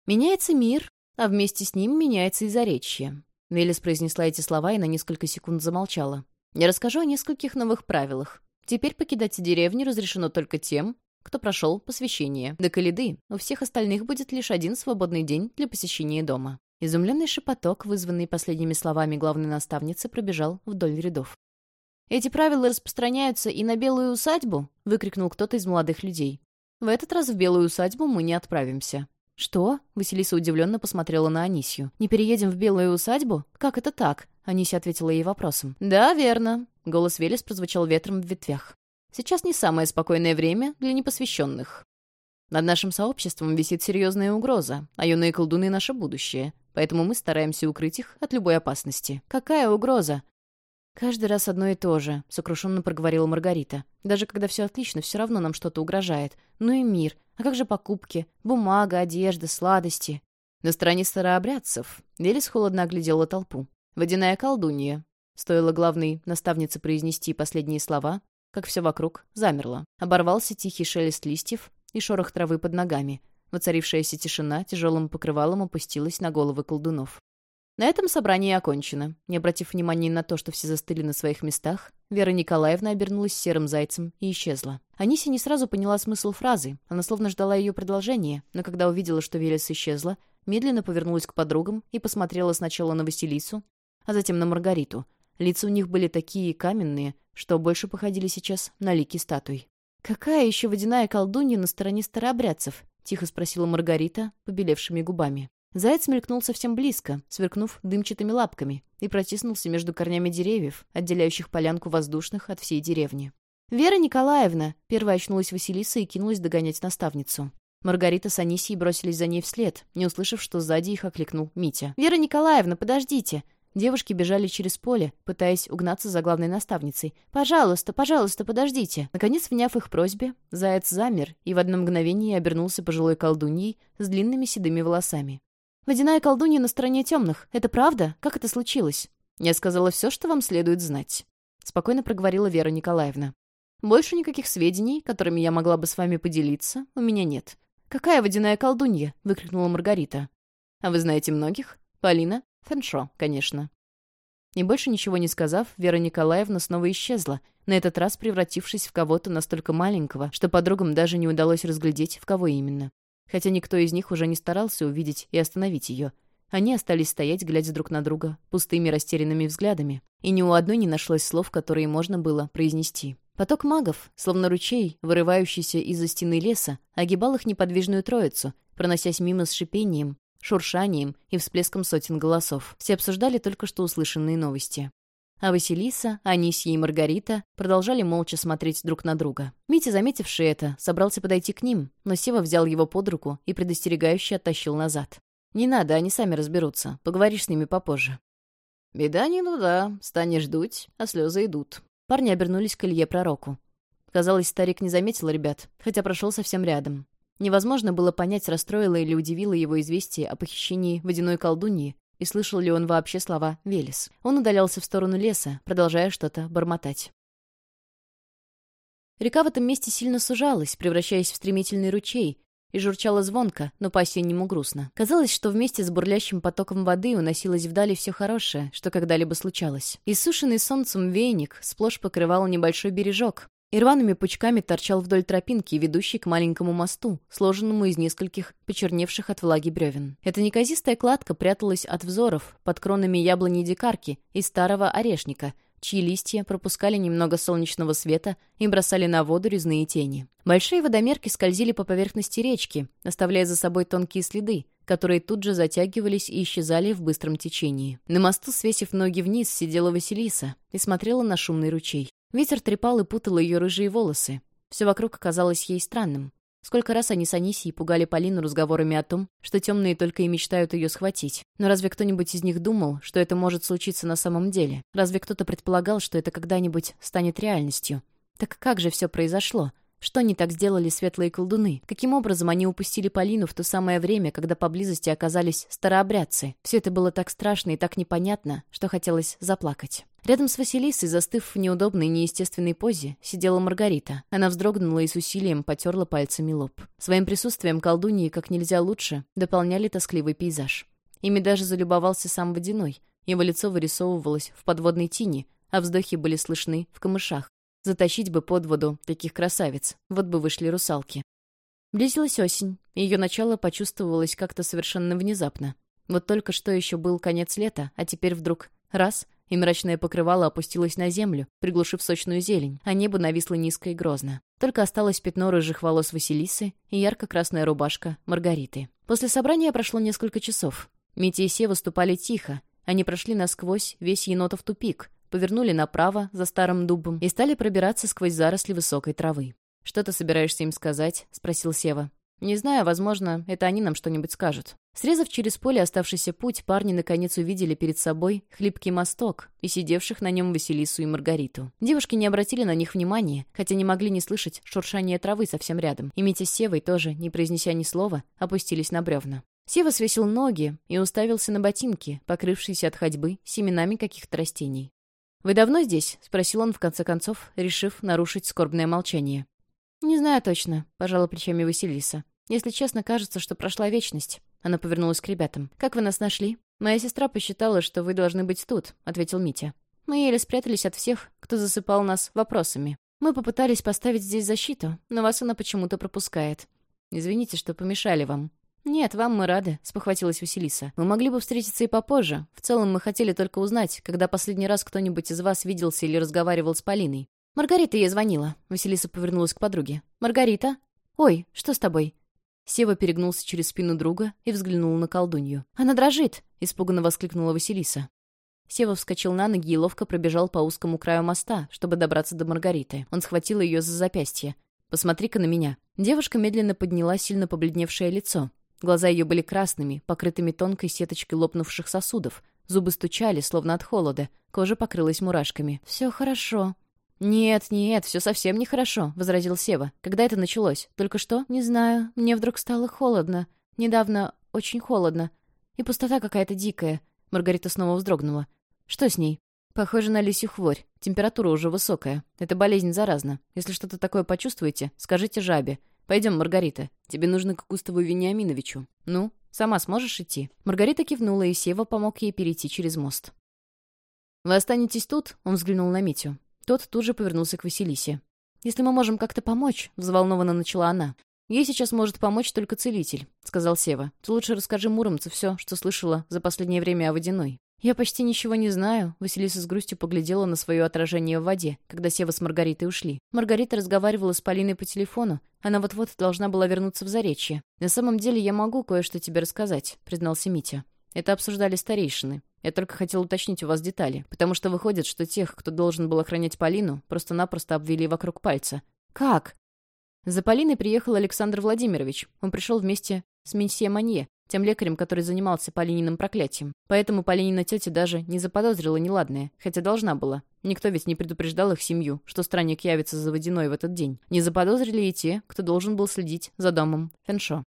«Меняется мир, а вместе с ним меняется и заречье». Велес произнесла эти слова и на несколько секунд замолчала. Я расскажу о нескольких новых правилах. Теперь покидать деревню разрешено только тем, кто прошел посвящение. До Калиды у всех остальных будет лишь один свободный день для посещения дома. Изумленный шепоток, вызванный последними словами главной наставницы, пробежал вдоль рядов. «Эти правила распространяются и на белую усадьбу?» — выкрикнул кто-то из молодых людей. «В этот раз в белую усадьбу мы не отправимся». «Что?» — Василиса удивленно посмотрела на Анисью. «Не переедем в белую усадьбу? Как это так?» Анися ответила ей вопросом. «Да, верно». Голос Велес прозвучал ветром в ветвях. «Сейчас не самое спокойное время для непосвященных. Над нашим сообществом висит серьезная угроза, а юные колдуны — наше будущее, поэтому мы стараемся укрыть их от любой опасности. Какая угроза? «Каждый раз одно и то же», — сокрушенно проговорила Маргарита. «Даже когда все отлично, все равно нам что-то угрожает. Ну и мир. А как же покупки? Бумага, одежда, сладости?» На стороне старообрядцев Велес холодно оглядела толпу. «Водяная колдунья». Стоило главной наставнице произнести последние слова, как все вокруг замерло. Оборвался тихий шелест листьев и шорох травы под ногами. Воцарившаяся тишина тяжелым покрывалом опустилась на головы колдунов. На этом собрание окончено. Не обратив внимания на то, что все застыли на своих местах, Вера Николаевна обернулась серым зайцем и исчезла. Анися не сразу поняла смысл фразы. Она словно ждала ее продолжения, но когда увидела, что Велес исчезла, медленно повернулась к подругам и посмотрела сначала на Василису, а затем на Маргариту. Лица у них были такие каменные, что больше походили сейчас на лики статуй. «Какая еще водяная колдунья на стороне старообрядцев?» — тихо спросила Маргарита, побелевшими губами. Заяц мелькнул совсем близко, сверкнув дымчатыми лапками, и протиснулся между корнями деревьев, отделяющих полянку воздушных от всей деревни. «Вера Николаевна!» — первая очнулась Василиса и кинулась догонять наставницу. Маргарита с Анисией бросились за ней вслед, не услышав, что сзади их окликнул Митя. «Вера Николаевна, подождите! Девушки бежали через поле, пытаясь угнаться за главной наставницей. «Пожалуйста, пожалуйста, подождите!» Наконец, вняв их просьбе, заяц замер и в одно мгновение обернулся пожилой колдуньей с длинными седыми волосами. «Водяная колдунья на стороне темных. Это правда? Как это случилось?» «Я сказала все, что вам следует знать», — спокойно проговорила Вера Николаевна. «Больше никаких сведений, которыми я могла бы с вами поделиться, у меня нет». «Какая водяная колдунья?» — выкрикнула Маргарита. «А вы знаете многих? Полина, Фэншо, конечно. И больше ничего не сказав, Вера Николаевна снова исчезла, на этот раз превратившись в кого-то настолько маленького, что подругам даже не удалось разглядеть, в кого именно. Хотя никто из них уже не старался увидеть и остановить ее. Они остались стоять, глядя друг на друга, пустыми растерянными взглядами, и ни у одной не нашлось слов, которые можно было произнести. Поток магов, словно ручей, вырывающийся из-за стены леса, огибал их неподвижную троицу, проносясь мимо с шипением, шуршанием и всплеском сотен голосов. Все обсуждали только что услышанные новости. А Василиса, Анисия и Маргарита продолжали молча смотреть друг на друга. Митя, заметивший это, собрался подойти к ним, но Сева взял его под руку и предостерегающе оттащил назад. «Не надо, они сами разберутся. Поговоришь с ними попозже». «Беда не нуда. Станешь дуть, а слезы идут». Парни обернулись к Илье Пророку. Казалось, старик не заметил ребят, хотя прошел совсем рядом. Невозможно было понять, расстроило или удивило его известие о похищении водяной колдуньи, и слышал ли он вообще слова «Велес». Он удалялся в сторону леса, продолжая что-то бормотать. Река в этом месте сильно сужалась, превращаясь в стремительный ручей, и журчала звонко, но по-осеннему грустно. Казалось, что вместе с бурлящим потоком воды уносилось вдали все хорошее, что когда-либо случалось. Иссушенный солнцем веник сплошь покрывал небольшой бережок, и рваными пучками торчал вдоль тропинки, ведущей к маленькому мосту, сложенному из нескольких почерневших от влаги бревен. Эта неказистая кладка пряталась от взоров под кронами яблони дикарки и старого орешника, чьи листья пропускали немного солнечного света и бросали на воду резные тени. Большие водомерки скользили по поверхности речки, оставляя за собой тонкие следы, которые тут же затягивались и исчезали в быстром течении. На мосту, свесив ноги вниз, сидела Василиса и смотрела на шумный ручей. Ветер трепал и путал ее рыжие волосы. Все вокруг казалось ей странным. Сколько раз они с Анисией пугали Полину разговорами о том, что темные только и мечтают ее схватить. Но разве кто-нибудь из них думал, что это может случиться на самом деле? Разве кто-то предполагал, что это когда-нибудь станет реальностью? Так как же все произошло? Что они так сделали светлые колдуны? Каким образом они упустили Полину в то самое время, когда поблизости оказались старообрядцы? Все это было так страшно и так непонятно, что хотелось заплакать. Рядом с Василисой, застыв в неудобной, неестественной позе, сидела Маргарита. Она вздрогнула и с усилием потерла пальцами лоб. Своим присутствием колдуньи как нельзя лучше дополняли тоскливый пейзаж. Ими даже залюбовался сам Водяной. Его лицо вырисовывалось в подводной тени, а вздохи были слышны в камышах. Затащить бы под воду таких красавиц. Вот бы вышли русалки. Близилась осень, и ее начало почувствовалось как-то совершенно внезапно. Вот только что еще был конец лета, а теперь вдруг раз — и мрачное покрывало опустилось на землю, приглушив сочную зелень, а небо нависло низко и грозно. Только осталось пятно рыжих волос Василисы и ярко-красная рубашка Маргариты. После собрания прошло несколько часов. Митя и Се выступали тихо. Они прошли насквозь весь енотов тупик, повернули направо, за старым дубом, и стали пробираться сквозь заросли высокой травы. «Что ты собираешься им сказать?» — спросил Сева. «Не знаю, возможно, это они нам что-нибудь скажут». Срезав через поле оставшийся путь, парни наконец увидели перед собой хлипкий мосток и сидевших на нем Василису и Маргариту. Девушки не обратили на них внимания, хотя не могли не слышать шуршание травы совсем рядом. И Митя с Севой тоже, не произнеся ни слова, опустились на бревна. Сева свесил ноги и уставился на ботинки, покрывшиеся от ходьбы семенами каких-то растений. «Вы давно здесь?» — спросил он, в конце концов, решив нарушить скорбное молчание. «Не знаю точно», — пожала плечами Василиса. «Если честно, кажется, что прошла вечность». Она повернулась к ребятам. «Как вы нас нашли?» «Моя сестра посчитала, что вы должны быть тут», — ответил Митя. «Мы еле спрятались от всех, кто засыпал нас вопросами. Мы попытались поставить здесь защиту, но вас она почему-то пропускает. Извините, что помешали вам». «Нет, вам мы рады», — спохватилась Василиса. «Мы могли бы встретиться и попозже. В целом мы хотели только узнать, когда последний раз кто-нибудь из вас виделся или разговаривал с Полиной». «Маргарита ей звонила», — Василиса повернулась к подруге. «Маргарита? Ой, что с тобой?» Сева перегнулся через спину друга и взглянул на колдунью. «Она дрожит!» — испуганно воскликнула Василиса. Сева вскочил на ноги и ловко пробежал по узкому краю моста, чтобы добраться до Маргариты. Он схватил ее за запястье. «Посмотри-ка на меня». Девушка медленно подняла сильно побледневшее лицо. Глаза ее были красными, покрытыми тонкой сеткой лопнувших сосудов. Зубы стучали, словно от холода. Кожа покрылась мурашками. «Все хорошо». «Нет, нет, все совсем нехорошо», — возразил Сева. «Когда это началось? Только что?» «Не знаю. Мне вдруг стало холодно. Недавно очень холодно. И пустота какая-то дикая». Маргарита снова вздрогнула. «Что с ней?» «Похоже на лисью хворь. Температура уже высокая. Это болезнь заразна. Если что-то такое почувствуете, скажите жабе. «Пойдем, Маргарита. Тебе нужно к Густаву Вениаминовичу. Ну, сама сможешь идти?» Маргарита кивнула, и Сева помог ей перейти через мост. «Вы останетесь тут?» — он взглянул на Митю. Тот тут же повернулся к Василисе. «Если мы можем как-то помочь», — взволнованно начала она. «Ей сейчас может помочь только целитель», — сказал Сева. «Ты лучше расскажи Муромцу все, что слышала за последнее время о водяной». «Я почти ничего не знаю», — Василиса с грустью поглядела на свое отражение в воде, когда Сева с Маргаритой ушли. Маргарита разговаривала с Полиной по телефону. Она вот-вот должна была вернуться в Заречье. «На самом деле я могу кое-что тебе рассказать», — признался Митя. «Это обсуждали старейшины. Я только хотел уточнить у вас детали, потому что выходит, что тех, кто должен был охранять Полину, просто-напросто обвели вокруг пальца». «Как?» За Полиной приехал Александр Владимирович. Он пришел вместе с Менсье Манье, тем лекарем, который занимался Полининым проклятием. Поэтому Полинина тетя даже не заподозрила неладное, хотя должна была. Никто ведь не предупреждал их семью, что странник явится за водяной в этот день. Не заподозрили и те, кто должен был следить за домом Феншо.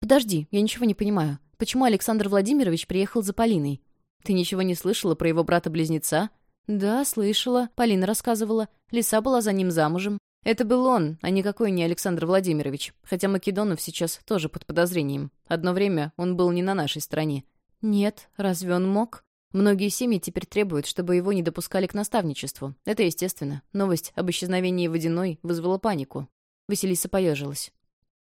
«Подожди, я ничего не понимаю. Почему Александр Владимирович приехал за Полиной? Ты ничего не слышала про его брата-близнеца?» «Да, слышала. Полина рассказывала. Лиса была за ним замужем. Это был он, а никакой не Александр Владимирович. Хотя Македонов сейчас тоже под подозрением. Одно время он был не на нашей стороне. Нет, разве он мог? Многие семьи теперь требуют, чтобы его не допускали к наставничеству. Это естественно. Новость об исчезновении Водяной вызвала панику. Василиса поежилась.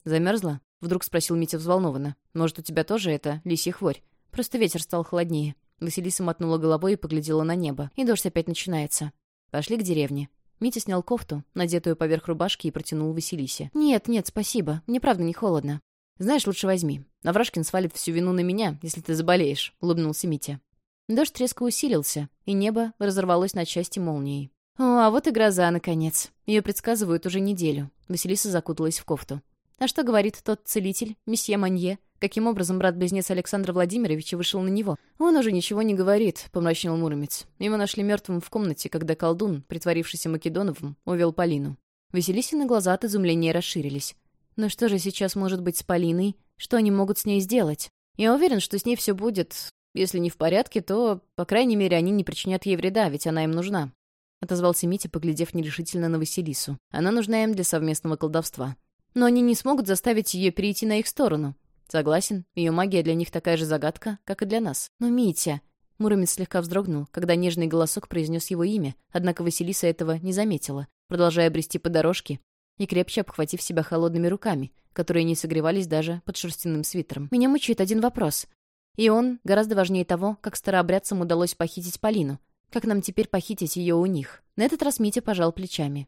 «Замерзла?» — вдруг спросил Митя взволнованно. «Может, у тебя тоже это лисья хворь? Просто ветер стал холоднее». Василиса мотнула головой и поглядела на небо. И дождь опять начинается. Пошли к деревне. Митя снял кофту, надетую поверх рубашки, и протянул Василисе. «Нет, нет, спасибо. Мне правда не холодно». «Знаешь, лучше возьми. Наврашкин свалит всю вину на меня, если ты заболеешь», — улыбнулся Митя. Дождь резко усилился, и небо разорвалось на части молнией. «О, а вот и гроза, наконец. Ее предсказывают уже неделю». Василиса закуталась в кофту. «А что говорит тот целитель, месье Манье? Каким образом брат-близнец Александра Владимировича вышел на него? Он уже ничего не говорит, помрачнел Муромец. Его нашли мертвым в комнате, когда колдун, притворившийся Македоновым, увел Полину. Василисины глаза от изумления расширились. Но что же сейчас может быть с Полиной? Что они могут с ней сделать? Я уверен, что с ней все будет... Если не в порядке, то, по крайней мере, они не причинят ей вреда, ведь она им нужна. Отозвался Митя, поглядев нерешительно на Василису. Она нужна им для совместного колдовства. Но они не смогут заставить ее перейти на их сторону. Согласен, ее магия для них такая же загадка, как и для нас. Но Митя... Муромец слегка вздрогнул, когда нежный голосок произнес его имя, однако Василиса этого не заметила, продолжая брести по дорожке и крепче обхватив себя холодными руками, которые не согревались даже под шерстяным свитером. «Меня мучает один вопрос. И он гораздо важнее того, как старообрядцам удалось похитить Полину. Как нам теперь похитить ее у них?» На этот раз Митя пожал плечами.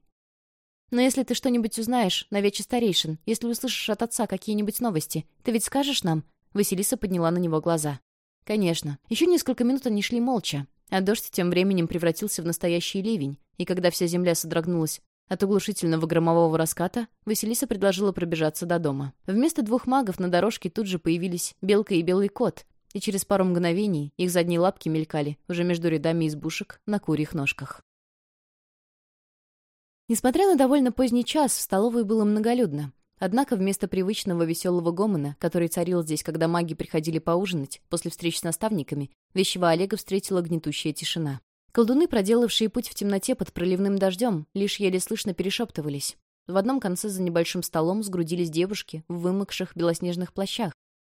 Но если ты что-нибудь узнаешь, на вече старейшин, если услышишь от отца какие-нибудь новости, ты ведь скажешь нам?» Василиса подняла на него глаза. «Конечно. Еще несколько минут они шли молча, а дождь тем временем превратился в настоящий ливень, и когда вся земля содрогнулась от оглушительного громового раската, Василиса предложила пробежаться до дома. Вместо двух магов на дорожке тут же появились белка и белый кот, и через пару мгновений их задние лапки мелькали уже между рядами избушек на курьих ножках. Несмотря на довольно поздний час, в столовой было многолюдно. Однако вместо привычного веселого гомона, который царил здесь, когда маги приходили поужинать, после встреч с наставниками, вещего Олега встретила гнетущая тишина. Колдуны, проделавшие путь в темноте под проливным дождем, лишь еле слышно перешептывались. В одном конце за небольшим столом сгрудились девушки в вымокших белоснежных плащах.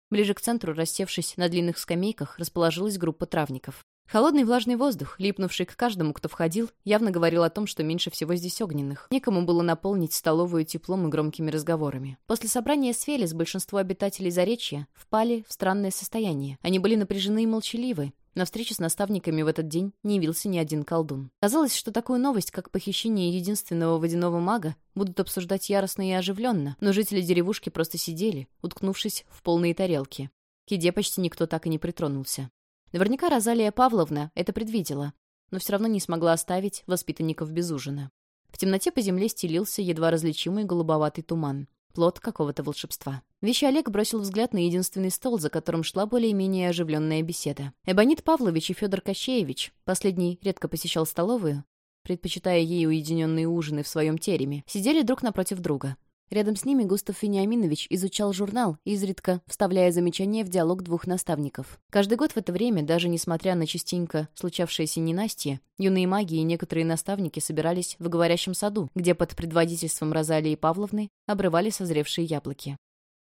Ближе к центру, рассевшись на длинных скамейках, расположилась группа травников. Холодный влажный воздух, липнувший к каждому, кто входил, явно говорил о том, что меньше всего здесь огненных. Некому было наполнить столовую теплом и громкими разговорами. После собрания с Фелис большинство обитателей Заречья впали в странное состояние. Они были напряжены и молчаливы. На встрече с наставниками в этот день не явился ни один колдун. Казалось, что такую новость, как похищение единственного водяного мага, будут обсуждать яростно и оживленно, но жители деревушки просто сидели, уткнувшись в полные тарелки. К еде почти никто так и не притронулся. Наверняка Розалия Павловна это предвидела, но все равно не смогла оставить воспитанников без ужина. В темноте по земле стелился едва различимый голубоватый туман. Плод какого-то волшебства. Вещи Олег бросил взгляд на единственный стол, за которым шла более-менее оживленная беседа. Эбонит Павлович и Федор Кощеевич, последний редко посещал столовую, предпочитая ей уединенные ужины в своем тереме, сидели друг напротив друга. Рядом с ними Густав Вениаминович изучал журнал, изредка вставляя замечания в диалог двух наставников. Каждый год в это время, даже несмотря на частенько случавшееся ненастье, юные маги и некоторые наставники собирались в говорящем саду, где под предводительством Розалии Павловны обрывали созревшие яблоки.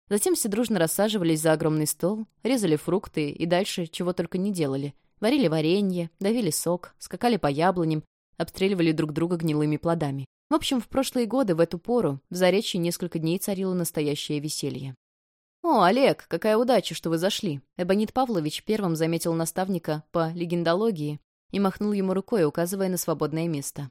Затем все дружно рассаживались за огромный стол, резали фрукты и дальше чего только не делали. Варили варенье, давили сок, скакали по яблоням, обстреливали друг друга гнилыми плодами. В общем, в прошлые годы в эту пору в Заречье несколько дней царило настоящее веселье. «О, Олег, какая удача, что вы зашли!» Эбонит Павлович первым заметил наставника по легендологии и махнул ему рукой, указывая на свободное место.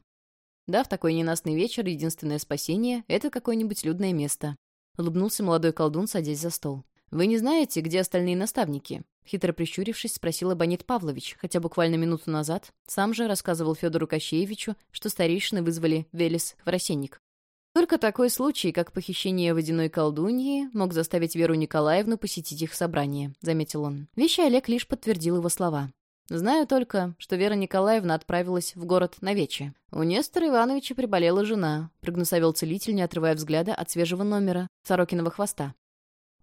«Да, в такой ненастный вечер единственное спасение — это какое-нибудь людное место», — улыбнулся молодой колдун, садясь за стол. «Вы не знаете, где остальные наставники?» Хитро прищурившись, спросил Абонит Павлович, хотя буквально минуту назад сам же рассказывал Федору Кощеевичу, что старейшины вызвали Велес Хворосенник. Только такой случай, как похищение водяной колдуньи, мог заставить Веру Николаевну посетить их собрание, заметил он. Вещи Олег лишь подтвердил его слова. Знаю только, что Вера Николаевна отправилась в город на вече. У Нестора Ивановича приболела жена, прогнусовел целитель, не отрывая взгляда от свежего номера Сорокиного хвоста.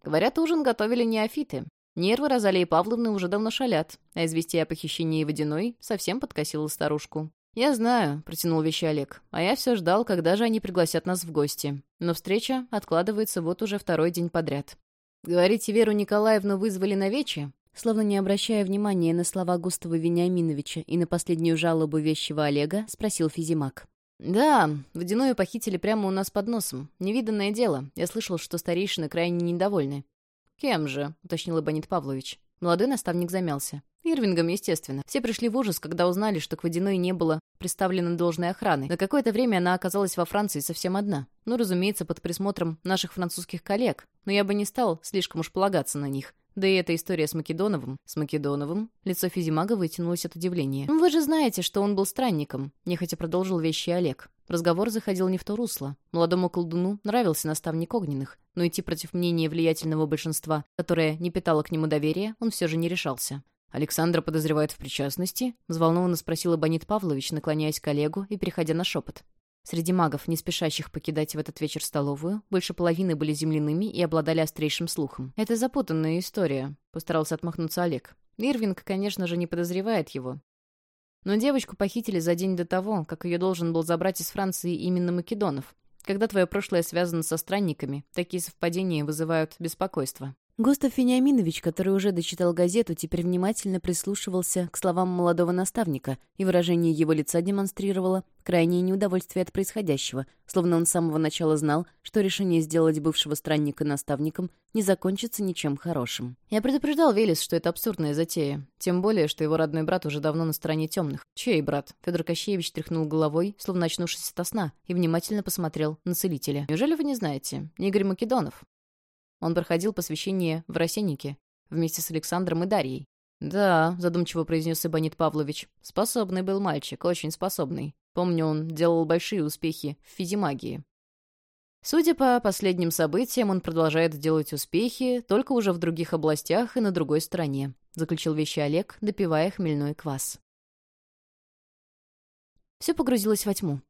Говорят, ужин готовили неофиты. Нервы Розалии Павловны уже давно шалят, а известие о похищении Водяной совсем подкосило старушку. «Я знаю», — протянул вещи Олег, «а я все ждал, когда же они пригласят нас в гости. Но встреча откладывается вот уже второй день подряд». «Говорите, Веру Николаевну вызвали на вече?» Словно не обращая внимания на слова Густава Вениаминовича и на последнюю жалобу вещего Олега, спросил Физимак. «Да, водяную похитили прямо у нас под носом. Невиданное дело. Я слышал, что старейшины крайне недовольны». «Кем же?» — уточнил Ибонит Павлович. Молодой наставник замялся. Ирвингом, естественно. Все пришли в ужас, когда узнали, что к Водяной не было представлено должной охраны. На какое-то время она оказалась во Франции совсем одна. Ну, разумеется, под присмотром наших французских коллег. Но я бы не стал слишком уж полагаться на них. Да и эта история с Македоновым. С Македоновым? Лицо физимага вытянулось от удивления. «Вы же знаете, что он был странником», — нехотя продолжил вещи Олег. Разговор заходил не в то русло. Молодому колдуну нравился наставник огненных, но идти против мнения влиятельного большинства, которое не питало к нему доверия, он все же не решался. «Александра подозревают в причастности?» — взволнованно спросил Абонит Павлович, наклоняясь к коллегу и переходя на шепот. Среди магов, не спешащих покидать в этот вечер столовую, больше половины были земляными и обладали острейшим слухом. «Это запутанная история», — постарался отмахнуться Олег. Ирвинг, конечно же, не подозревает его. Но девочку похитили за день до того, как ее должен был забрать из Франции именно Македонов. Когда твое прошлое связано со странниками, такие совпадения вызывают беспокойство. Густав Вениаминович, который уже дочитал газету, теперь внимательно прислушивался к словам молодого наставника, и выражение его лица демонстрировало крайнее неудовольствие от происходящего, словно он с самого начала знал, что решение сделать бывшего странника наставником не закончится ничем хорошим. Я предупреждал Велес, что это абсурдная затея, тем более, что его родной брат уже давно на стороне темных. Чей брат? Федор Кощеевич тряхнул головой, словно очнувшись от сна, и внимательно посмотрел на целителя. Неужели вы не знаете? Игорь Македонов. Он проходил посвящение в Росеннике вместе с Александром и Дарьей. «Да», — задумчиво произнес Ибанит Павлович, — «способный был мальчик, очень способный. Помню, он делал большие успехи в физимагии». Судя по последним событиям, он продолжает делать успехи, только уже в других областях и на другой стороне, заключил вещи Олег, допивая хмельной квас. Все погрузилось во тьму.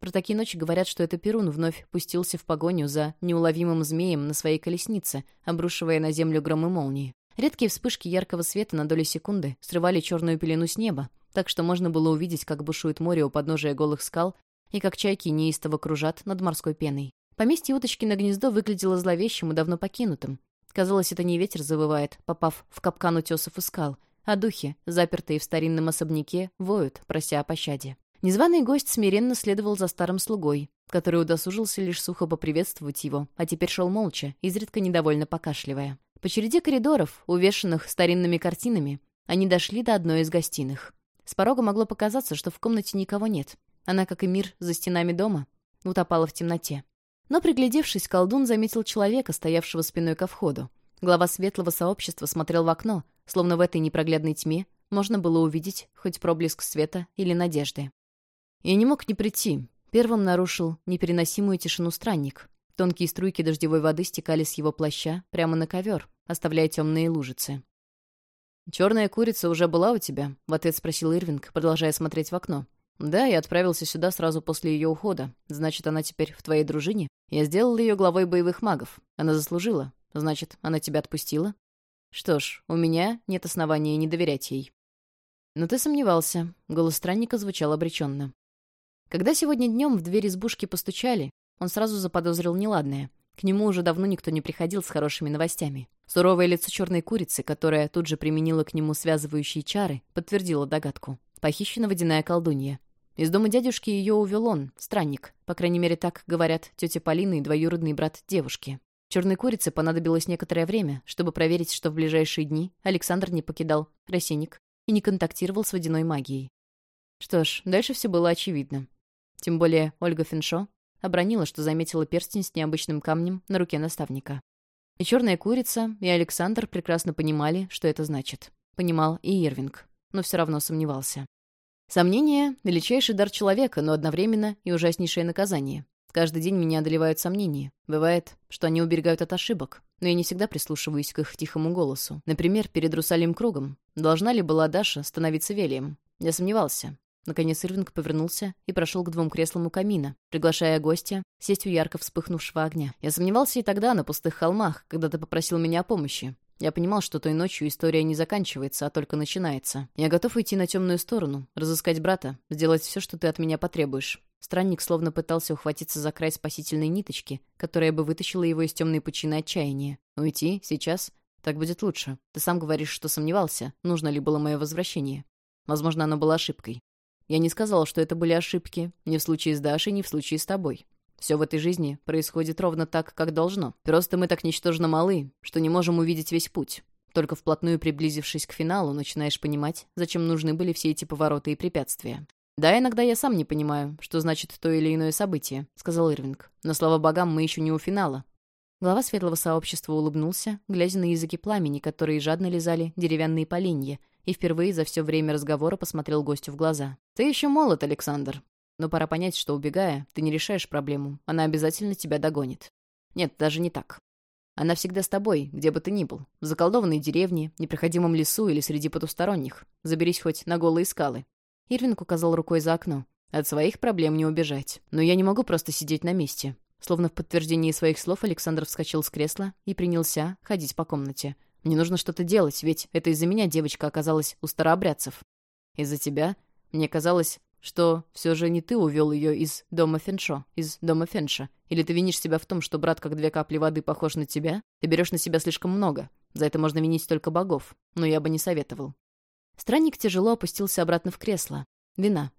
Про такие ночи говорят, что это Перун вновь пустился в погоню за неуловимым змеем на своей колеснице, обрушивая на землю громы молнии. Редкие вспышки яркого света на доли секунды срывали черную пелену с неба, так что можно было увидеть, как бушует море у подножия голых скал и как чайки неистово кружат над морской пеной. Поместье уточки на гнездо выглядело зловещим и давно покинутым. Казалось, это не ветер завывает, попав в капкан утесов и скал, а духи, запертые в старинном особняке, воют, прося о пощаде. Незваный гость смиренно следовал за старым слугой, который удосужился лишь сухо поприветствовать его, а теперь шел молча, изредка недовольно покашливая. По череде коридоров, увешанных старинными картинами, они дошли до одной из гостиных. С порога могло показаться, что в комнате никого нет. Она, как и мир за стенами дома, утопала в темноте. Но, приглядевшись, колдун заметил человека, стоявшего спиной ко входу. Глава светлого сообщества смотрел в окно, словно в этой непроглядной тьме можно было увидеть хоть проблеск света или надежды. Я не мог не прийти. Первым нарушил непереносимую тишину странник. Тонкие струйки дождевой воды стекали с его плаща прямо на ковер, оставляя темные лужицы. «Черная курица уже была у тебя?» — в ответ спросил Ирвинг, продолжая смотреть в окно. «Да, я отправился сюда сразу после ее ухода. Значит, она теперь в твоей дружине? Я сделал ее главой боевых магов. Она заслужила. Значит, она тебя отпустила? Что ж, у меня нет основания не доверять ей». «Но ты сомневался». Голос странника звучал обреченно. Когда сегодня днем в дверь избушки постучали, он сразу заподозрил неладное. К нему уже давно никто не приходил с хорошими новостями. Суровое лицо черной курицы, которая тут же применила к нему связывающие чары, подтвердило догадку. Похищена водяная колдунья. Из дома дядюшки ее увел он, странник. По крайней мере, так говорят тетя Полина и двоюродный брат девушки. Черной курице понадобилось некоторое время, чтобы проверить, что в ближайшие дни Александр не покидал рассенник и не контактировал с водяной магией. Что ж, дальше все было очевидно. Тем более Ольга Финшо обронила, что заметила перстень с необычным камнем на руке наставника. И черная курица, и Александр прекрасно понимали, что это значит. Понимал и Ирвинг, но все равно сомневался. Сомнение — величайший дар человека, но одновременно и ужаснейшее наказание. Каждый день меня одолевают сомнения. Бывает, что они уберегают от ошибок, но я не всегда прислушиваюсь к их тихому голосу. Например, перед Русалим кругом. Должна ли была Даша становиться Велием? Я сомневался. Наконец Ирвинг повернулся и прошел к двум креслам у камина, приглашая гостя сесть у ярко вспыхнувшего огня. Я сомневался и тогда, на пустых холмах, когда ты попросил меня о помощи. Я понимал, что той ночью история не заканчивается, а только начинается. Я готов идти на темную сторону, разыскать брата, сделать все, что ты от меня потребуешь. Странник словно пытался ухватиться за край спасительной ниточки, которая бы вытащила его из темной пучины отчаяния. Уйти? Сейчас? Так будет лучше. Ты сам говоришь, что сомневался, нужно ли было мое возвращение. Возможно, оно было ошибкой. Я не сказал, что это были ошибки. Ни в случае с Дашей, ни в случае с тобой. Все в этой жизни происходит ровно так, как должно. Просто мы так ничтожно малы, что не можем увидеть весь путь. Только вплотную приблизившись к финалу, начинаешь понимать, зачем нужны были все эти повороты и препятствия. «Да, иногда я сам не понимаю, что значит то или иное событие», — сказал Ирвинг. «Но, слава богам, мы еще не у финала». Глава светлого сообщества улыбнулся, глядя на языки пламени, которые жадно лизали деревянные поленья, и впервые за все время разговора посмотрел гостю в глаза. «Ты еще молод, Александр. Но пора понять, что, убегая, ты не решаешь проблему. Она обязательно тебя догонит. Нет, даже не так. Она всегда с тобой, где бы ты ни был. В заколдованной деревне, непроходимом лесу или среди потусторонних. Заберись хоть на голые скалы. Ирвинг указал рукой за окно. От своих проблем не убежать. Но я не могу просто сидеть на месте. Словно в подтверждении своих слов Александр вскочил с кресла и принялся ходить по комнате. «Мне нужно что-то делать, ведь это из-за меня девочка оказалась у старообрядцев. Из-за тебя? Мне казалось, что все же не ты увел ее из дома Феншо, из дома Фенша. Или ты винишь себя в том, что брат как две капли воды похож на тебя? Ты берешь на себя слишком много. За это можно винить только богов. Но я бы не советовал. Странник тяжело опустился обратно в кресло. Вина.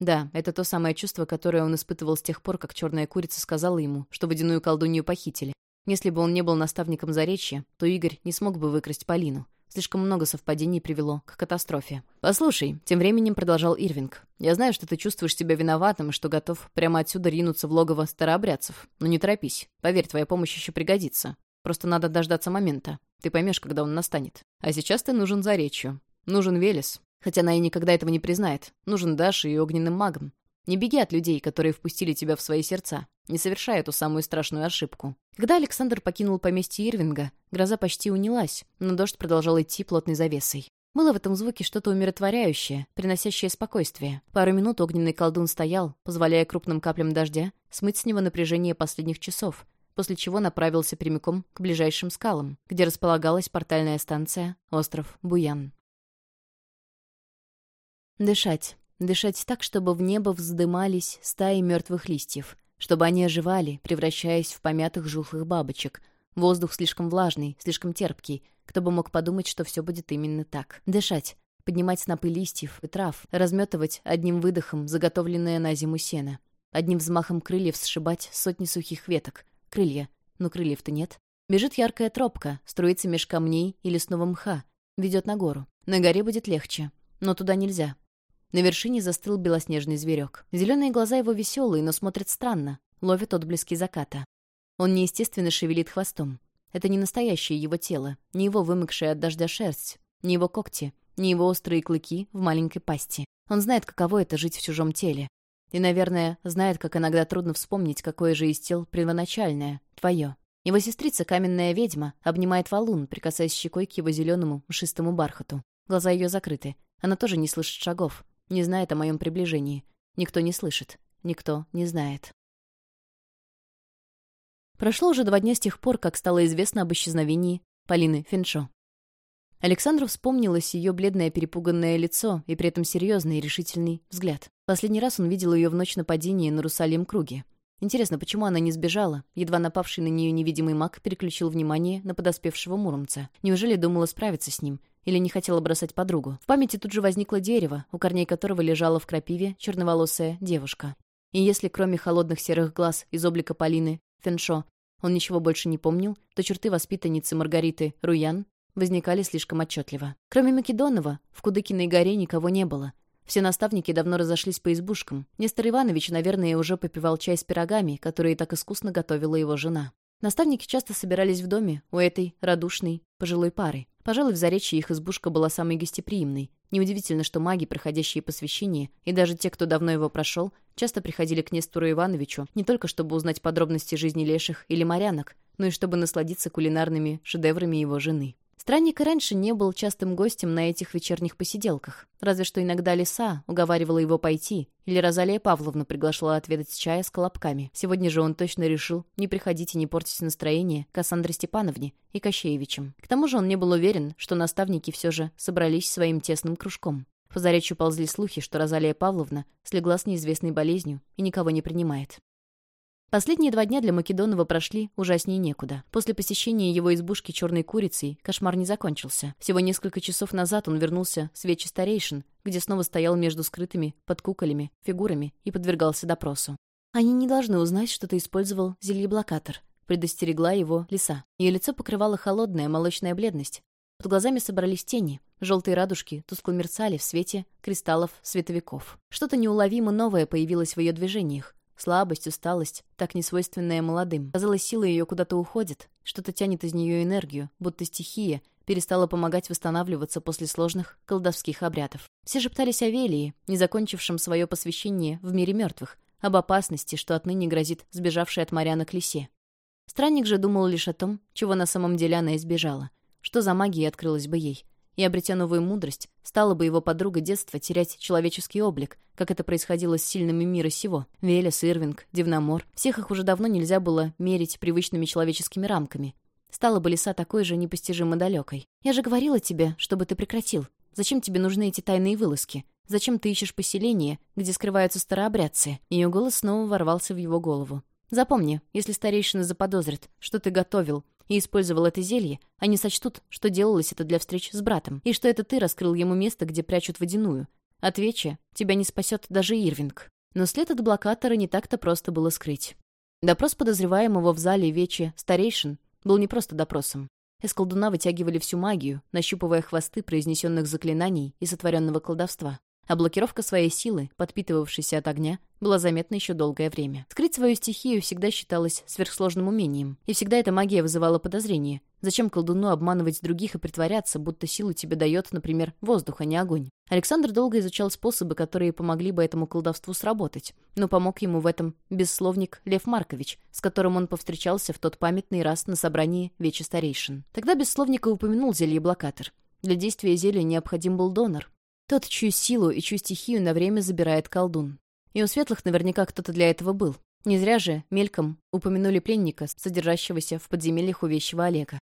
Да, это то самое чувство, которое он испытывал с тех пор, как черная курица сказала ему, что водяную колдунью похитили. Если бы он не был наставником Заречья, то Игорь не смог бы выкрасть Полину. Слишком много совпадений привело к катастрофе. «Послушай», — тем временем продолжал Ирвинг. «Я знаю, что ты чувствуешь себя виноватым и что готов прямо отсюда ринуться в логово старообрядцев. Но не торопись. Поверь, твоя помощь еще пригодится. Просто надо дождаться момента. Ты поймешь, когда он настанет. А сейчас ты нужен за речью. Нужен Велес. Хотя она и никогда этого не признает. Нужен Даше и огненным магам. Не беги от людей, которые впустили тебя в свои сердца. Не совершай эту самую страшную ошибку. Когда Александр покинул поместье Ирвинга, гроза почти унялась, но дождь продолжал идти плотной завесой. Было в этом звуке что-то умиротворяющее, приносящее спокойствие. Пару минут огненный колдун стоял, позволяя крупным каплям дождя смыть с него напряжение последних часов, после чего направился прямиком к ближайшим скалам, где располагалась портальная станция «Остров Буян». Дышать. Дышать так, чтобы в небо вздымались стаи мертвых листьев — чтобы они оживали, превращаясь в помятых жухлых бабочек. Воздух слишком влажный, слишком терпкий. Кто бы мог подумать, что все будет именно так. Дышать, поднимать снопы листьев и трав, разметывать одним выдохом заготовленное на зиму сено. Одним взмахом крыльев сшибать сотни сухих веток. Крылья. Но крыльев-то нет. Бежит яркая тропка, струится меж камней и лесного мха. Ведет на гору. На горе будет легче. Но туда нельзя. На вершине застыл белоснежный зверек. Зеленые глаза его веселые, но смотрят странно, ловят отблески заката. Он неестественно шевелит хвостом. Это не настоящее его тело, не его вымокшая от дождя шерсть, не его когти, не его острые клыки в маленькой пасти. Он знает, каково это жить в чужом теле. И, наверное, знает, как иногда трудно вспомнить, какое же из тел первоначальное, твое. Его сестрица, каменная ведьма, обнимает валун, прикасаясь щекой к его зеленому, мшистому бархату. Глаза ее закрыты. Она тоже не слышит шагов не знает о моем приближении. Никто не слышит, никто не знает. Прошло уже два дня с тех пор, как стало известно об исчезновении Полины Финшо. Александру вспомнилось ее бледное перепуганное лицо и при этом серьезный и решительный взгляд. Последний раз он видел ее в ночь нападения на Русалием круге. Интересно, почему она не сбежала? Едва напавший на нее невидимый маг переключил внимание на подоспевшего Муромца. Неужели думала справиться с ним? Или не хотела бросать подругу. В памяти тут же возникло дерево, у корней которого лежала в крапиве черноволосая девушка. И если кроме холодных серых глаз из облика Полины, Феншо, он ничего больше не помнил, то черты воспитанницы Маргариты Руян возникали слишком отчетливо. Кроме Македонова, в Кудыкиной горе никого не было. Все наставники давно разошлись по избушкам. Нестор Иванович, наверное, уже попивал чай с пирогами, которые так искусно готовила его жена. Наставники часто собирались в доме у этой радушной пожилой пары. Пожалуй, в Заречье их избушка была самой гостеприимной. Неудивительно, что маги, проходящие посвящение, и даже те, кто давно его прошел, часто приходили к Нестору Ивановичу не только чтобы узнать подробности жизни леших или морянок, но и чтобы насладиться кулинарными шедеврами его жены. Странник и раньше не был частым гостем на этих вечерних посиделках. Разве что иногда лиса уговаривала его пойти, или Розалия Павловна приглашала отведать чая с колобками. Сегодня же он точно решил не приходить и не портить настроение Кассандре Степановне и Кощеевичем. К тому же он не был уверен, что наставники все же собрались своим тесным кружком. По заречью ползли слухи, что Розалия Павловна слегла с неизвестной болезнью и никого не принимает. Последние два дня для Македонова прошли ужаснее некуда. После посещения его избушки черной курицей кошмар не закончился. Всего несколько часов назад он вернулся с вечи старейшин, где снова стоял между скрытыми под куколями фигурами и подвергался допросу. «Они не должны узнать, что ты использовал зельеблокатор», — предостерегла его лиса. Ее лицо покрывала холодная молочная бледность. Под глазами собрались тени. Желтые радужки тускло мерцали в свете кристаллов световиков. Что-то неуловимо новое появилось в ее движениях. Слабость, усталость, так несвойственная молодым. Казалось, сила ее куда-то уходит, что-то тянет из нее энергию, будто стихия, перестала помогать восстанавливаться после сложных колдовских обрядов. Все шептались о Велии, не закончившем свое посвящение в мире мертвых, об опасности, что отныне грозит сбежавшей от Мариана к лисе. Странник же думал лишь о том, чего на самом деле она избежала. Что за магия открылась бы ей? И, обретя новую мудрость, стала бы его подруга детства терять человеческий облик, как это происходило с сильными мира сего. Велес, Ирвинг, Дивномор. Всех их уже давно нельзя было мерить привычными человеческими рамками. Стала бы лиса такой же непостижимо далекой. «Я же говорила тебе, чтобы ты прекратил. Зачем тебе нужны эти тайные вылазки? Зачем ты ищешь поселение, где скрываются старообрядцы?» Ее голос снова ворвался в его голову. «Запомни, если старейшины заподозрят, что ты готовил и использовал это зелье, они сочтут, что делалось это для встреч с братом, и что это ты раскрыл ему место, где прячут водяную. Отвечи, тебя не спасет даже Ирвинг. Но след от блокатора не так-то просто было скрыть. Допрос подозреваемого в зале Вечи старейшин был не просто допросом. Из колдуна вытягивали всю магию, нащупывая хвосты произнесенных заклинаний и сотворенного колдовства а блокировка своей силы, подпитывавшейся от огня, была заметна еще долгое время. Скрыть свою стихию всегда считалось сверхсложным умением, и всегда эта магия вызывала подозрение. Зачем колдуну обманывать других и притворяться, будто силу тебе дает, например, воздух, а не огонь? Александр долго изучал способы, которые помогли бы этому колдовству сработать, но помог ему в этом бессловник Лев Маркович, с которым он повстречался в тот памятный раз на собрании Вечи Старейшин. Тогда бессловника упомянул зелье-блокатор. Для действия зелья необходим был донор, тот, чью силу и чью стихию на время забирает колдун. И у светлых наверняка кто-то для этого был. Не зря же, мельком, упомянули пленника, содержащегося в подземельях у вещего Олега.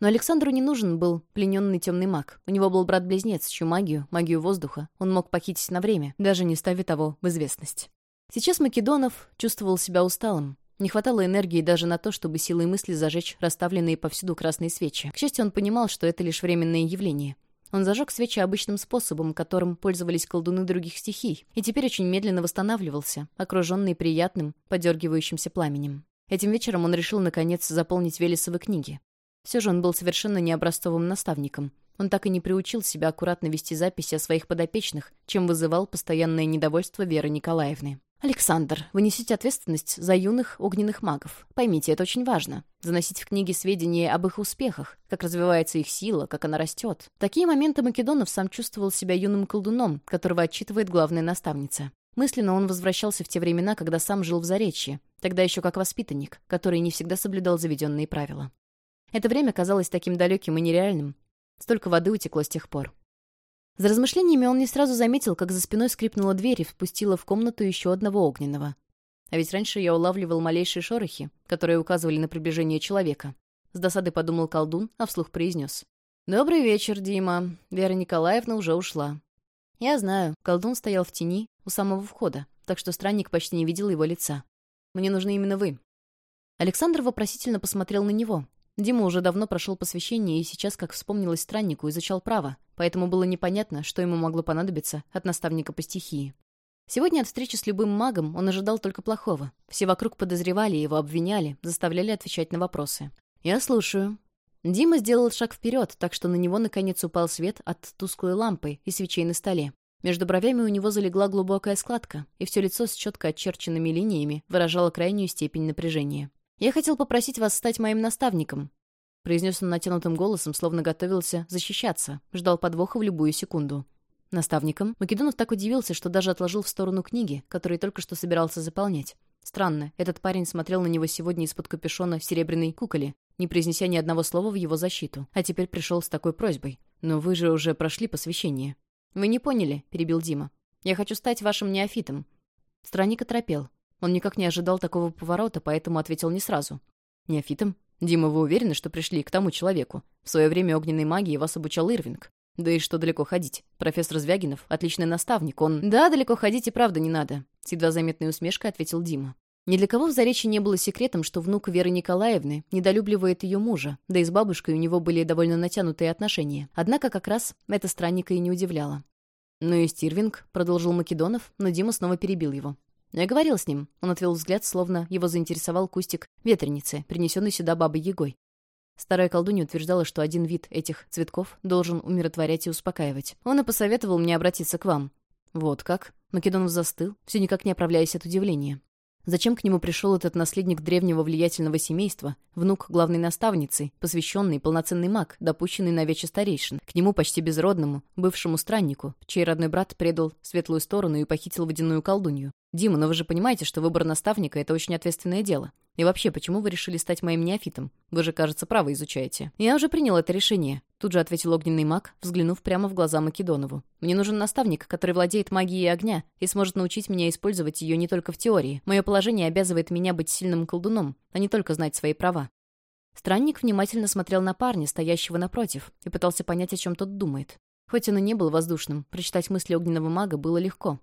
Но Александру не нужен был плененный темный маг. У него был брат-близнец, чью магию, магию воздуха, он мог похитить на время, даже не ставя того в известность. Сейчас Македонов чувствовал себя усталым. Не хватало энергии даже на то, чтобы силой мысли зажечь расставленные повсюду красные свечи. К счастью, он понимал, что это лишь временное явление. Он зажег свечи обычным способом, которым пользовались колдуны других стихий, и теперь очень медленно восстанавливался, окруженный приятным, подергивающимся пламенем. Этим вечером он решил, наконец, заполнить Велесовы книги. Все же он был совершенно не образцовым наставником. Он так и не приучил себя аккуратно вести записи о своих подопечных, чем вызывал постоянное недовольство Веры Николаевны. «Александр, вы несете ответственность за юных огненных магов. Поймите, это очень важно. Заносить в книги сведения об их успехах, как развивается их сила, как она растет. В такие моменты Македонов сам чувствовал себя юным колдуном, которого отчитывает главная наставница. Мысленно он возвращался в те времена, когда сам жил в Заречье, тогда еще как воспитанник, который не всегда соблюдал заведенные правила. Это время казалось таким далеким и нереальным. Столько воды утекло с тех пор. За размышлениями он не сразу заметил, как за спиной скрипнула дверь и впустила в комнату еще одного огненного. А ведь раньше я улавливал малейшие шорохи, которые указывали на приближение человека. С досады подумал колдун, а вслух произнес. «Добрый вечер, Дима. Вера Николаевна уже ушла». «Я знаю». Колдун стоял в тени у самого входа, так что странник почти не видел его лица. «Мне нужны именно вы». Александр вопросительно посмотрел на него, Дима уже давно прошел посвящение и сейчас, как вспомнилось страннику, изучал право, поэтому было непонятно, что ему могло понадобиться от наставника по стихии. Сегодня от встречи с любым магом он ожидал только плохого. Все вокруг подозревали его, обвиняли, заставляли отвечать на вопросы. «Я слушаю». Дима сделал шаг вперед, так что на него наконец упал свет от тусклой лампы и свечей на столе. Между бровями у него залегла глубокая складка, и все лицо с четко очерченными линиями выражало крайнюю степень напряжения. «Я хотел попросить вас стать моим наставником», — произнес он натянутым голосом, словно готовился защищаться, ждал подвоха в любую секунду. Наставником Македонов так удивился, что даже отложил в сторону книги, которые только что собирался заполнять. Странно, этот парень смотрел на него сегодня из-под капюшона серебряной куколе, не произнеся ни одного слова в его защиту, а теперь пришел с такой просьбой. «Но вы же уже прошли посвящение». «Вы не поняли», — перебил Дима. «Я хочу стать вашим неофитом». Странник оторопел. Он никак не ожидал такого поворота, поэтому ответил не сразу. «Неофитом? Дима, вы уверены, что пришли к тому человеку? В свое время огненной магии вас обучал Ирвинг. Да и что далеко ходить? Профессор Звягинов — отличный наставник, он... Да, далеко ходить и правда не надо, — с едва заметной усмешкой ответил Дима. Ни для кого в Заречье не было секретом, что внук Веры Николаевны недолюбливает ее мужа, да и с бабушкой у него были довольно натянутые отношения. Однако как раз это странника и не удивляло. «Ну и Стирвинг», — продолжил Македонов, но Дима снова перебил его. Но я говорил с ним. Он отвел взгляд, словно его заинтересовал кустик ветреницы, принесенный сюда бабой Егой. Старая колдунья утверждала, что один вид этих цветков должен умиротворять и успокаивать. Он и посоветовал мне обратиться к вам. Вот как. Македонов застыл, все никак не оправляясь от удивления. Зачем к нему пришел этот наследник древнего влиятельного семейства, внук главной наставницы, посвященный полноценный маг, допущенный на вече старейшин, к нему почти безродному, бывшему страннику, чей родной брат предал светлую сторону и похитил водяную колдунью? Дима, но вы же понимаете, что выбор наставника — это очень ответственное дело. И вообще, почему вы решили стать моим неофитом? Вы же, кажется, право изучаете. Я уже принял это решение. Тут же ответил огненный маг, взглянув прямо в глаза Македонову. Мне нужен наставник, который владеет магией огня и сможет научить меня использовать ее не только в теории. Мое положение обязывает меня быть сильным колдуном, а не только знать свои права. Странник внимательно смотрел на парня, стоящего напротив, и пытался понять, о чем тот думает. Хоть он и не был воздушным, прочитать мысли огненного мага было легко.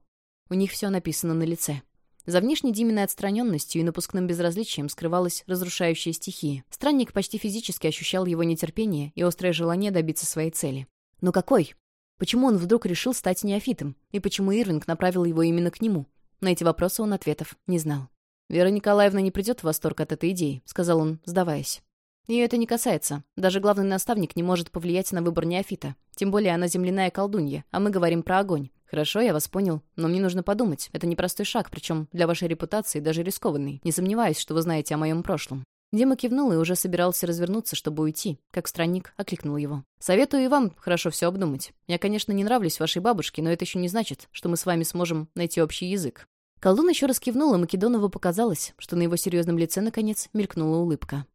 У них все написано на лице. За внешней Диминой отстраненностью и напускным безразличием скрывалась разрушающая стихия. Странник почти физически ощущал его нетерпение и острое желание добиться своей цели. Но какой? Почему он вдруг решил стать неофитом? И почему Ирвинг направил его именно к нему? На эти вопросы он ответов не знал. «Вера Николаевна не придет в восторг от этой идеи», — сказал он, сдаваясь. Ее это не касается. Даже главный наставник не может повлиять на выбор неофита. Тем более она земляная колдунья, а мы говорим про огонь. «Хорошо, я вас понял, но мне нужно подумать. Это непростой шаг, причем для вашей репутации даже рискованный. Не сомневаюсь, что вы знаете о моем прошлом». Дима кивнул и уже собирался развернуться, чтобы уйти, как странник окликнул его. «Советую и вам хорошо все обдумать. Я, конечно, не нравлюсь вашей бабушке, но это еще не значит, что мы с вами сможем найти общий язык». Колдун еще раз кивнул, и Македонову показалось, что на его серьезном лице, наконец, мелькнула улыбка.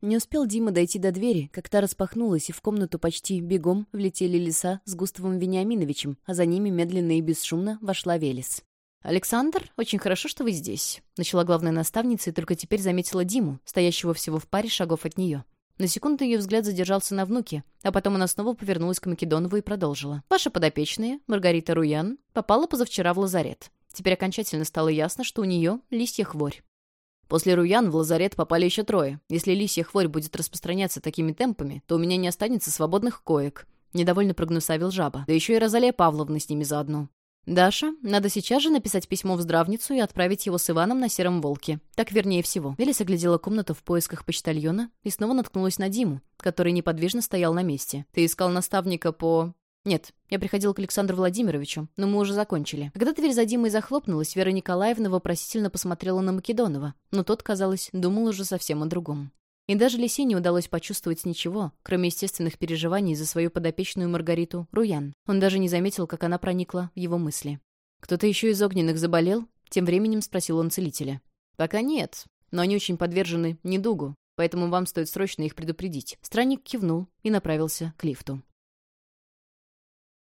Не успел Дима дойти до двери, как та распахнулась, и в комнату почти бегом влетели лиса с Густавом Вениаминовичем, а за ними медленно и бесшумно вошла Велес. «Александр, очень хорошо, что вы здесь», — начала главная наставница и только теперь заметила Диму, стоящего всего в паре шагов от нее. На секунду ее взгляд задержался на внуке, а потом она снова повернулась к Македонову и продолжила. «Ваша подопечная, Маргарита Руян, попала позавчера в лазарет. Теперь окончательно стало ясно, что у нее листья хворь. После Руян в лазарет попали еще трое. Если лисья хворь будет распространяться такими темпами, то у меня не останется свободных коек. Недовольно прогнусавил жаба. Да еще и Розалия Павловна с ними заодно. «Даша, надо сейчас же написать письмо в здравницу и отправить его с Иваном на Сером Волке. Так вернее всего». Велес оглядела комнату в поисках почтальона и снова наткнулась на Диму, который неподвижно стоял на месте. «Ты искал наставника по...» «Нет, я приходил к Александру Владимировичу, но мы уже закончили». Когда дверь за Димой захлопнулась, Вера Николаевна вопросительно посмотрела на Македонова, но тот, казалось, думал уже совсем о другом. И даже Лисе не удалось почувствовать ничего, кроме естественных переживаний за свою подопечную Маргариту Руян. Он даже не заметил, как она проникла в его мысли. «Кто-то еще из огненных заболел?» Тем временем спросил он целителя. «Пока нет, но они очень подвержены недугу, поэтому вам стоит срочно их предупредить». Странник кивнул и направился к лифту.